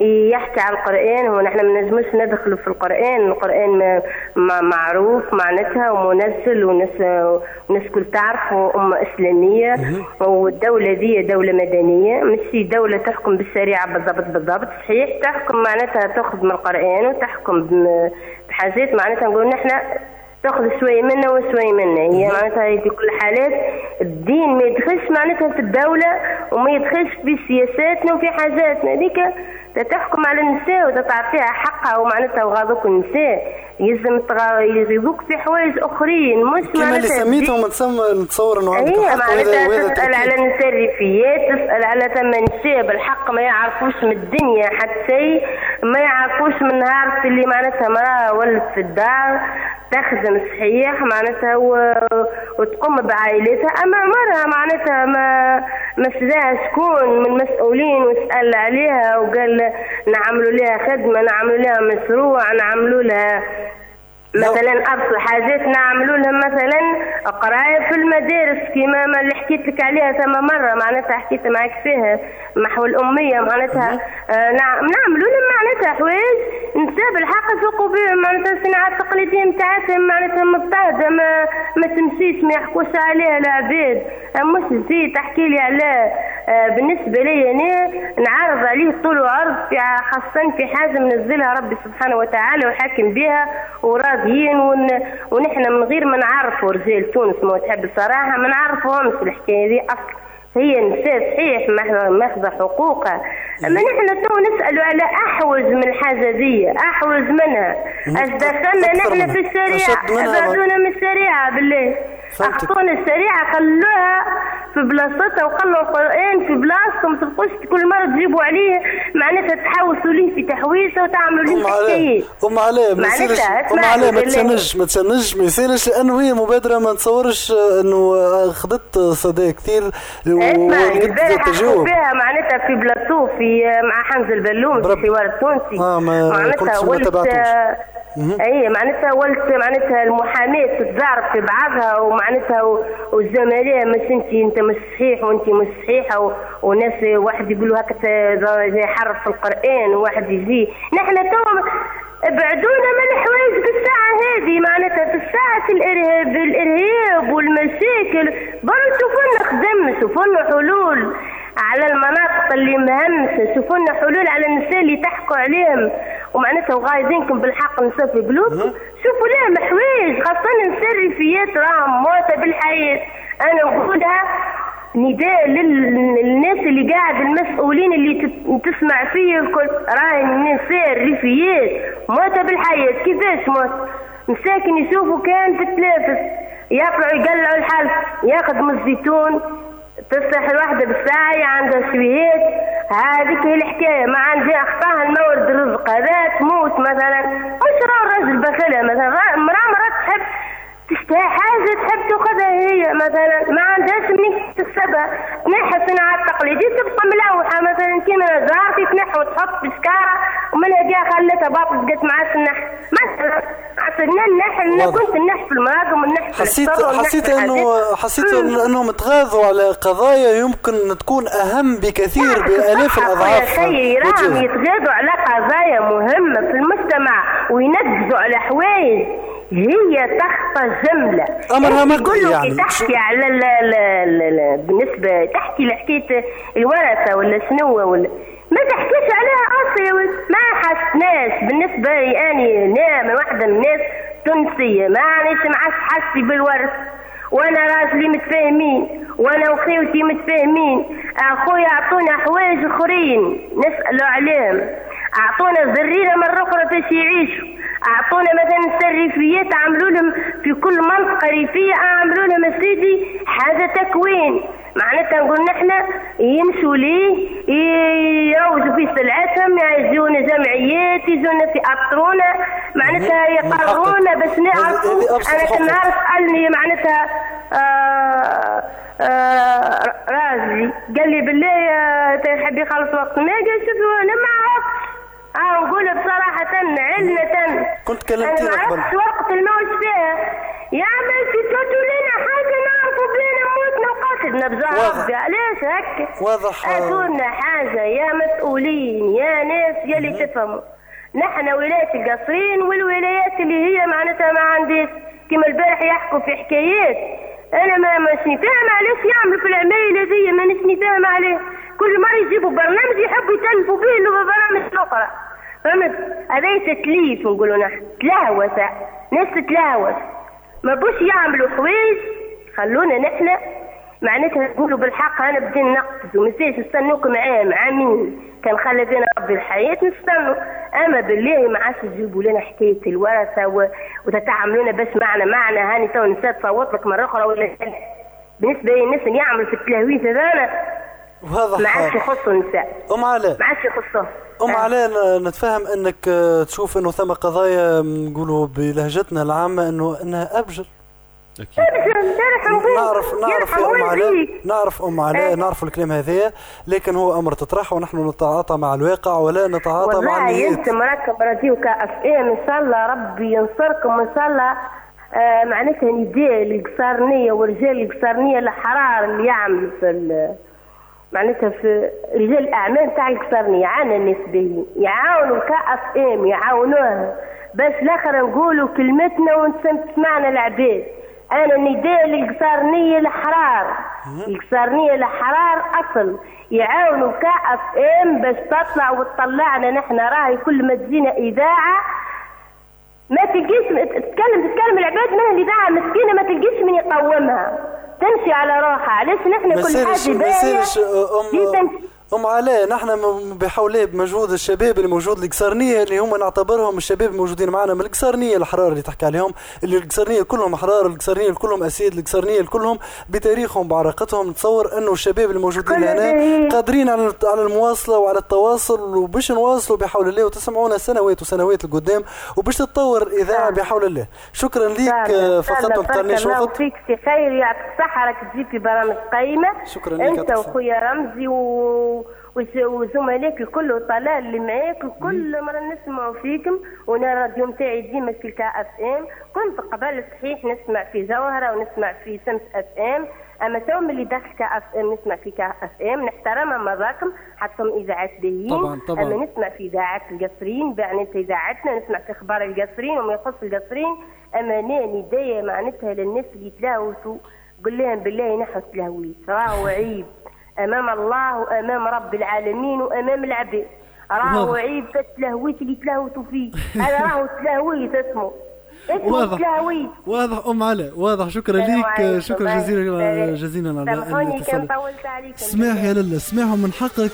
يحكي على القرآن هو نحن ما نجمش ندخلوا في القرآن. القرآن ما- ما- معروف معناتها ومنزل وناس وناس كل تعرف أمة إسلامية. والدولة دي دولة مدنية مش دولة تحكم بالشريعة بالضبط بالضبط. صحيح تحكم معناتها تأخذ من القرآن وتحكم بحاجات معناتها نقول نحن تاخذ شوي منا وشوي منا هي معناتها في كل الحالات الدين ما يدخلش معناتها في الدولة وما يدخلش في سياساتنا وفي حاجاتنا. هذيك تحكم على النساء وتعطيها حقها ومعناتها وغاضوك النساء يلزم يغيظوك في حوايج أخرين مش كما اللي سميتهم نتسمى نتصور إنه عندك الحق وهذا معناتها تأكيد. على نساء الريفيات تسأل على ثم نساء بالحق ما يعرفوش من الدنيا. حتى شيء ما يعرفوش من نهار اللي معناتها مرأة ولد في الدار تخدم صحيح معناتها و... وتقوم بعائلتها أما مرة معناتها ما ما شكون من المسؤولين وسأل عليها وقال نعملوا لها خدمة نعملوا لها مشروع نعملوا لها مثلا ابسط حاجات نعملوا لهم مثلا قراية في المدارس كما ما اللي حكيت لك عليها ثم مرة معناتها حكيت معك فيها محو الأمية معناتها. آه نع- نعملوا لهم معناتها حوايج. نساب الحق يفوقوا بهم معناتها الصناعه التقليديه نتاعتهم معناتها مضطهدة ما ما تمشيش ما يحكوش عليها العباد. آه مش زي تحكي لي على بالنسبة لي أنا نعرض عليه طول وعرض في خاصة في حاجة منزلها ربي سبحانه وتعالى وحاكم بها وراضيين ون... ونحن من غير ما نعرفوا رجال تونس ما تحب الصراحه ما نعرفوهمش الحكاية دي أصلا. هي نساء صحيح ماخذة- حقوقها. أما نحن تو نسألوا على أحوج من الحاجة دي أحوج منها. اش دخلنا نحن في ما- ابعدونا من الشريعة بالله. فهمتك. اعطونا الشريعة خلوها في بلاصتها وخلوا القرآن في بلاصته ما تبقوش كل مرة تجيبوا عليه. معناتها تحوسوا ليه في تحويسة وتعملوا ليه أم في علاء حكايات أم علاء ما علاء ما. تشنج ما يصيرش لأنه هي مبادرة ما نتصورش آه، إنه آه، خدت صدى كثير اسمع ولقيت البارح فيها معناتها في بلاطو في مع حمزة البلومي في الحوار التونسي آه، ما تابعتوش. مهم. اي معناتها ولت معناتها المحاماة تتضارب في بعضها ومعناتها والزملاء مش انت انت مش صحيح وانت مش صحيحة وناس واحد يقولوا هكا حرف في القرآن وواحد يجي نحن تو ابعدونا من الحوايج بالساعة هذه معناتها في الساعة الإرهاب الإرهاب والمشاكل برضه شوفوا لنا خدم شوفوا لنا حلول على المناطق اللي مهمسة شوفوا لنا حلول على النساء اللي تحكوا عليهم. ومعناتها وغايزينكم بالحق نساء في قلوبكم شوفوا لهم حوايج خاصة النساء الريفيات راهم موتى بالحياة. أنا نقولها نداء لل- للناس اللي قاعد المسؤولين اللي تسمع فيه الكل. راهي النساء الريفيات. موتى بالحياة. كيفاش موت؟ مساكن يشوفوا كان تتنافس. يطلعوا يقلعوا الحلف ياخدموا الزيتون. تصلح الواحدة بالساعة. عندها شويات هذيك هي الحكاية. ما عندها أخطاها المورد الرزق هذا تموت مثلا. مش راه الراجل بخلها مثلا. مرأة مرة تحب. تشتهي حاجة تحب تأخذها هي مثلا ما عندهاش منين تكسبها. تنحى الصناعات التقليدية تبقى ملوحة مثلا كيما جارتي تنحى وتحط بسكارة ومنها جا خلتها باطل بقت معاش النح مثلا عطينا النح أنا. كنت النح في المراقم في حسيت حسيت انه. حسيت إنهم تغاضوا على قضايا يمكن تكون أهم بكثير بآلاف الأضعاف. يا راهم. يتغاضوا على قضايا مهمة في المجتمع وينقزوا على حوايج. هي تخطى جملة. أمرها أنت مقضي يعني. تحكي على ال ال ال ال بالنسبة تحكي لحكاية الورثة ولا شنو ولا ما تحكيش عليها أصلا ما حسناش بالنسبة لي أنا نعم واحدة من الناس تونسية. ما عانيش معاش حسي بالورث. وأنا راجلي متفاهمين. وأنا وخيوتي متفاهمين. أخويا اعطونا حوايج أخرين نسألوا عليهم. أعطونا ذرينا مره أخرى باش يعيشوا أعطونا مثلا الريفيات عملوا لهم في كل منطقة ريفية عملوا لهم سيدي حاجة تكوين. معناتها نقول نحن يمشوا ليه؟ يروجوا في سلعتهم يجونا جمعيات يجونا في اطرونا معناتها يقررونا باش نعرفوا. أنا حقوق. كان نهار سألني معناتها آه آه راجلي قال لي بالله آه، تحب يخلص وقت ما؟ قال شوفوا أنا ما عرفتش آه نقول بصراحة علة كنت كلمتينا ما قبل. عرفتش وقت الموت فيها. يا عمل تقولوا لنا حاجة نعرفوا بينا موتنا وقصدنا بزعف علاش هكا واضح. اتونا حاجة يا مسؤولين يا ناس يا اللي تفهموا. نحن ولاية القصرين والولايات اللي هي معناتها ما عنديش كما البارح يحكوا في حكايات. أنا ما مش فاهم علاش يعملوا في العمايل هذيا ما نش فاهم عليه كل مرة يجيبوا برنامج يحبوا يتلفوا به اللي هو برامج أخرى. فهمت؟ هذا تتليف نقولوا نحن. تلهوسة ناس تتلهوس ما بوش يعملوا حوايج. خلونا نحن معناتها نقولوا بالحق أنا بدي ننقز ومساش نستنوكم عام عامين كان خلى بينا ربي الحياة نستنوا أما بالله ما عادش تجيبوا لنا حكاية الورثة و... وتتعاملونا باش معنا معنا هاني تو نسيت تصوت لك مرة أخرى ولا بالنسبة للناس اللي يعملوا في التلهويث هذانا واضح. ما عادش آه. يخصوا النساء. أم علاء. ما عادش يخصوه. أم علاء ن- نتفهم إنك آه، تشوف إنه ثم قضايا نقولوا بلهجتنا العامة إنه إنها ابجل نعرف نعرف يا ام علاء نعرف أم علاء نعرف الكلام هذايا لكن هو أمر تطرح ونحن نتعاطى مع الواقع ولا نتعاطى مع والله النيات انت مركب راديو KFM إن شاء الله ربي ينصركم إن شاء الله آه معناتها نداء القصارنيه ورجال القصارنيه الاحرار اللي يعملوا في ال- معناتها في رجال الأعمال تاع القصارنيه عنا الناس باهيين. يعاونوا كاف ام يعاونوها بس الآخر نقولوا كلمتنا ونسمعنا العباد. أنا نداء للقصارنيه الاحرار القصارنيه الاحرار أصل يعاونوا كاف إم باش تطلع وتطلعنا نحن راهي كل ما تجينا إذاعة. ما تلقيش تتكلم تتكلم العباد منها الاذاعه مسكينة ما تلقيش من يقومها. تمشي على روحها. علاش نحن كل حاجة باهية؟ ام علاء نحن بحول بمجهود الشباب اللي موجود القصرنية اللي هم نعتبرهم الشباب الموجودين معنا من القصرنية الاحرار اللي تحكي عليهم اللي القصرنية كلهم احرار القصرنية كلهم اسيد القصرنية كلهم بتاريخهم بعراقتهم نتصور إنه الشباب الموجودين هنا قادرين على على المواصلة وعلى التواصل وباش نواصلوا بحول الله وتسمعونا سنوات وسنوات لقدام وباش تتطور الاذاعه بحول الله. شكرا ليك آه، فقط ما بقالناش الله وقت. فيك الخير يعطيك الصحة راك تجيب في برامج قيمة شكرا لك أنت وخويا رمزي و... وز- وزملائك الكل وطلال اللي معاك وكل مرة نسمعوا فيكم. وأنا الراديو نتاعي ديما في ال KFM. كنت قبل صحيح نسمع في جوهرة ونسمع في سمس أف إم. أما تو ملي داخل كا أف إم نسمع في كا أف إم. نحترمها مذاكم حطهم اذاعات باهيين طبعاً، طبعاً. أما نسمع في اذاعات القصريين معناتها إذاعتنا نسمع في أخبار القصريين وما يخص القصريين أما أنا ندايه معناتها للناس اللي يتلاوثوا قول لهم بالله نحو التلاويث راهو عيب. أمام الله وأمام رب العالمين وأمام العباد راهو. عيب في التلهويث اللي يتلهوثوا فيه. هذا راهو تلهويث اسمه. واضح. واضح أم علاء واضح. شكرا عليكم. شكرا جزيلا جزيلا على سامحوني كان الاتصال طولت عليكم. اسمح يا لله. اسمح من حقك.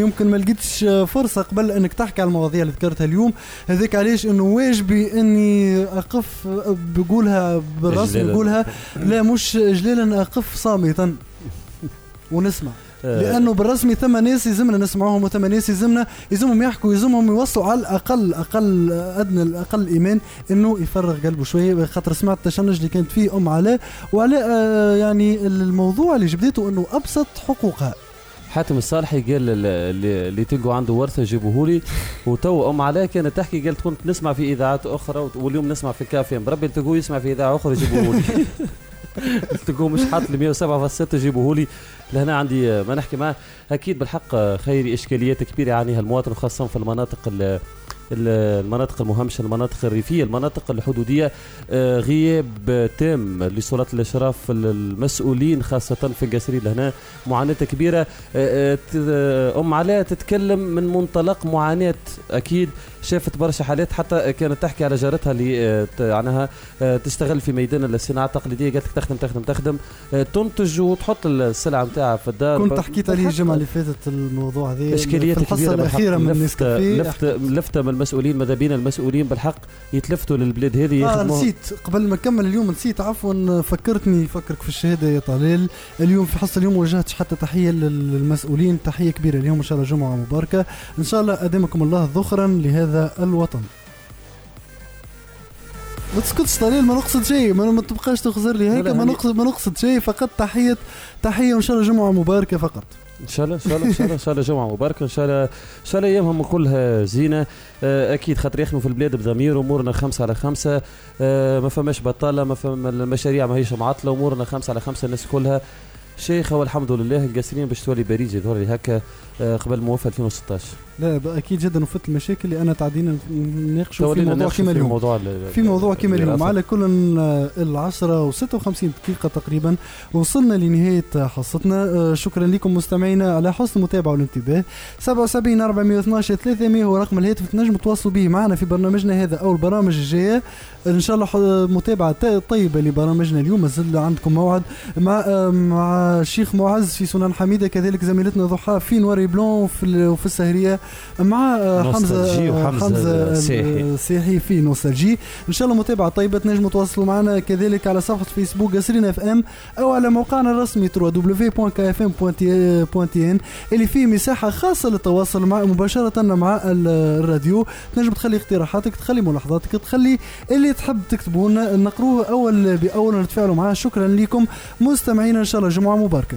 يمكن ما لقيتش فرصة قبل أنك تحكي على المواضيع اللي ذكرتها اليوم. هذاك علاش؟ إنه واجبي إني أقف بقولها بالرسم. نقولها لا مش اجلالا أقف صامتا. ونسمع. آه. لأنه بالرسمي ثم ناس يلزمنا نسمعوهم وثم ناس يلزمنا يلزمهم يحكوا يلزمهم يوصلوا على الاقل أقل أدنى الأقل إيمان إنه يفرغ قلبه شوية خاطر سمعت التشنج اللي كانت فيه أم علاء. وعلاء آه، يعني الموضوع اللي جبدته إنه أبسط حقوقها. حاتم الصالحي قال ال- اللي اللي تلقوا عنده ورثة جيبوه لي. وتو أم علاء كانت تحكي قالت كنت نسمع في إذاعات أخرى واليوم نسمع في كافي بربي تلقوه يسمع في إذاعة أخرى جيبوه لي. تلقوه مش حاط لي 107.6 جيبوه لي. لهنا عندي ما نحكي معاه. أكيد بالحق خيري إشكاليات كبيرة يعانيها المواطن خاصه في المناطق ال- ال- المناطق المهمشة المناطق الريفية المناطق الحدودية. آه، غياب تام لسلطات الأشراف المسؤولين خاصة في القصرين لهنا معاناة كبيرة. آه، آه، أم علاء تتكلم من منطلق معاناة أكيد. شافت برشا حالات حتى كانت تحكي على جارتها اللي آه، عنها آه، تشتغل في ميدان الصناعه التقليدية قالت لك تخدم تخدم تخدم آه، تنتج وتحط السلعة نتاعها في الدار. كنت حكيت عليه الجمعة اللي فاتت الموضوع هذا الحصة كبيرة الأخيرة. من لفت نسكافيه. لفت لفته من المسؤولين ماذا بينا المسؤولين؟ بالحق يتلفتوا للبلاد هذه يخدموا نسيت. قبل ما نكمل اليوم نسيت عفوا فكرتني فكرك في الشهادة يا طلال. اليوم في حصة اليوم وجهت حتى تحية للمسؤولين. تحية كبيرة اليوم إن شاء الله جمعة مباركة. إن شاء الله أدامكم الله ذخرا لهذا الوطن. ما تسكتش طلال ما نقصد شيء. ما, ما تبقاش تخزر لي هيك ما هني- نقصد ما نقصد شيء. فقط تحيه تحية وإن شاء الله جمعة مباركة فقط. إن شاء الله إن شاء الله إن شاء الله إن شاء الله جمعة مباركة إن شاء الله إن شاء الله ايامهم كلها زينة. آه، أكيد خاطر يخدموا في البلاد بضمير امورنا خمسة على خمسة. آه، ما فماش بطالة ما فما المشاريع ما هيش معطلة امورنا خمسة على خمسة الناس كلها شيخة والحمد لله القاسرين باش تولي باريس يظهر لي هكا. قبل موافقه 2016 لا أكيد جدا وفت المشاكل اللي أنا تعدينا نناقشوا في موضوع كيما في اليوم. موضوع في موضوع كيما اليوم. على كل آه، العشرة و56 دقيقة تقريبا وصلنا لنهاية حصتنا. آه، شكرا لكم مستمعينا على حسن المتابعة والانتباه. 77 412 300 هو رقم الهاتف. تنجموا تواصلوا به معنا في برنامجنا هذا أو البرامج الجاية. إن شاء الله متابعة طيبة لبرامجنا اليوم. مازال عندكم موعد مع آه، مع الشيخ معز في سنن حميدة كذلك زميلتنا ضحى في noir et blanc وفي وفي السهرية مع آه، Nostalgie آه، وحمزة حمزة ساحي. ساحي في Nostalgie. إن شاء الله متابعة طيبة تنجموا تواصلوا معنا كذلك على صفحة فيسبوك قصرين FM أو على موقعنا الرسمي www.kfm.tn اللي فيه مساحة خاصة للتواصل مع مباشرة مع ال- الراديو. تنجم تخلي اقتراحاتك تخلي ملاحظاتك تخلي اللي تحب تكتبوا لنا نقروه اول بأول نتفاعلوا معاه. شكرا لكم. مستمعينا إن شاء الله جمعة مباركة.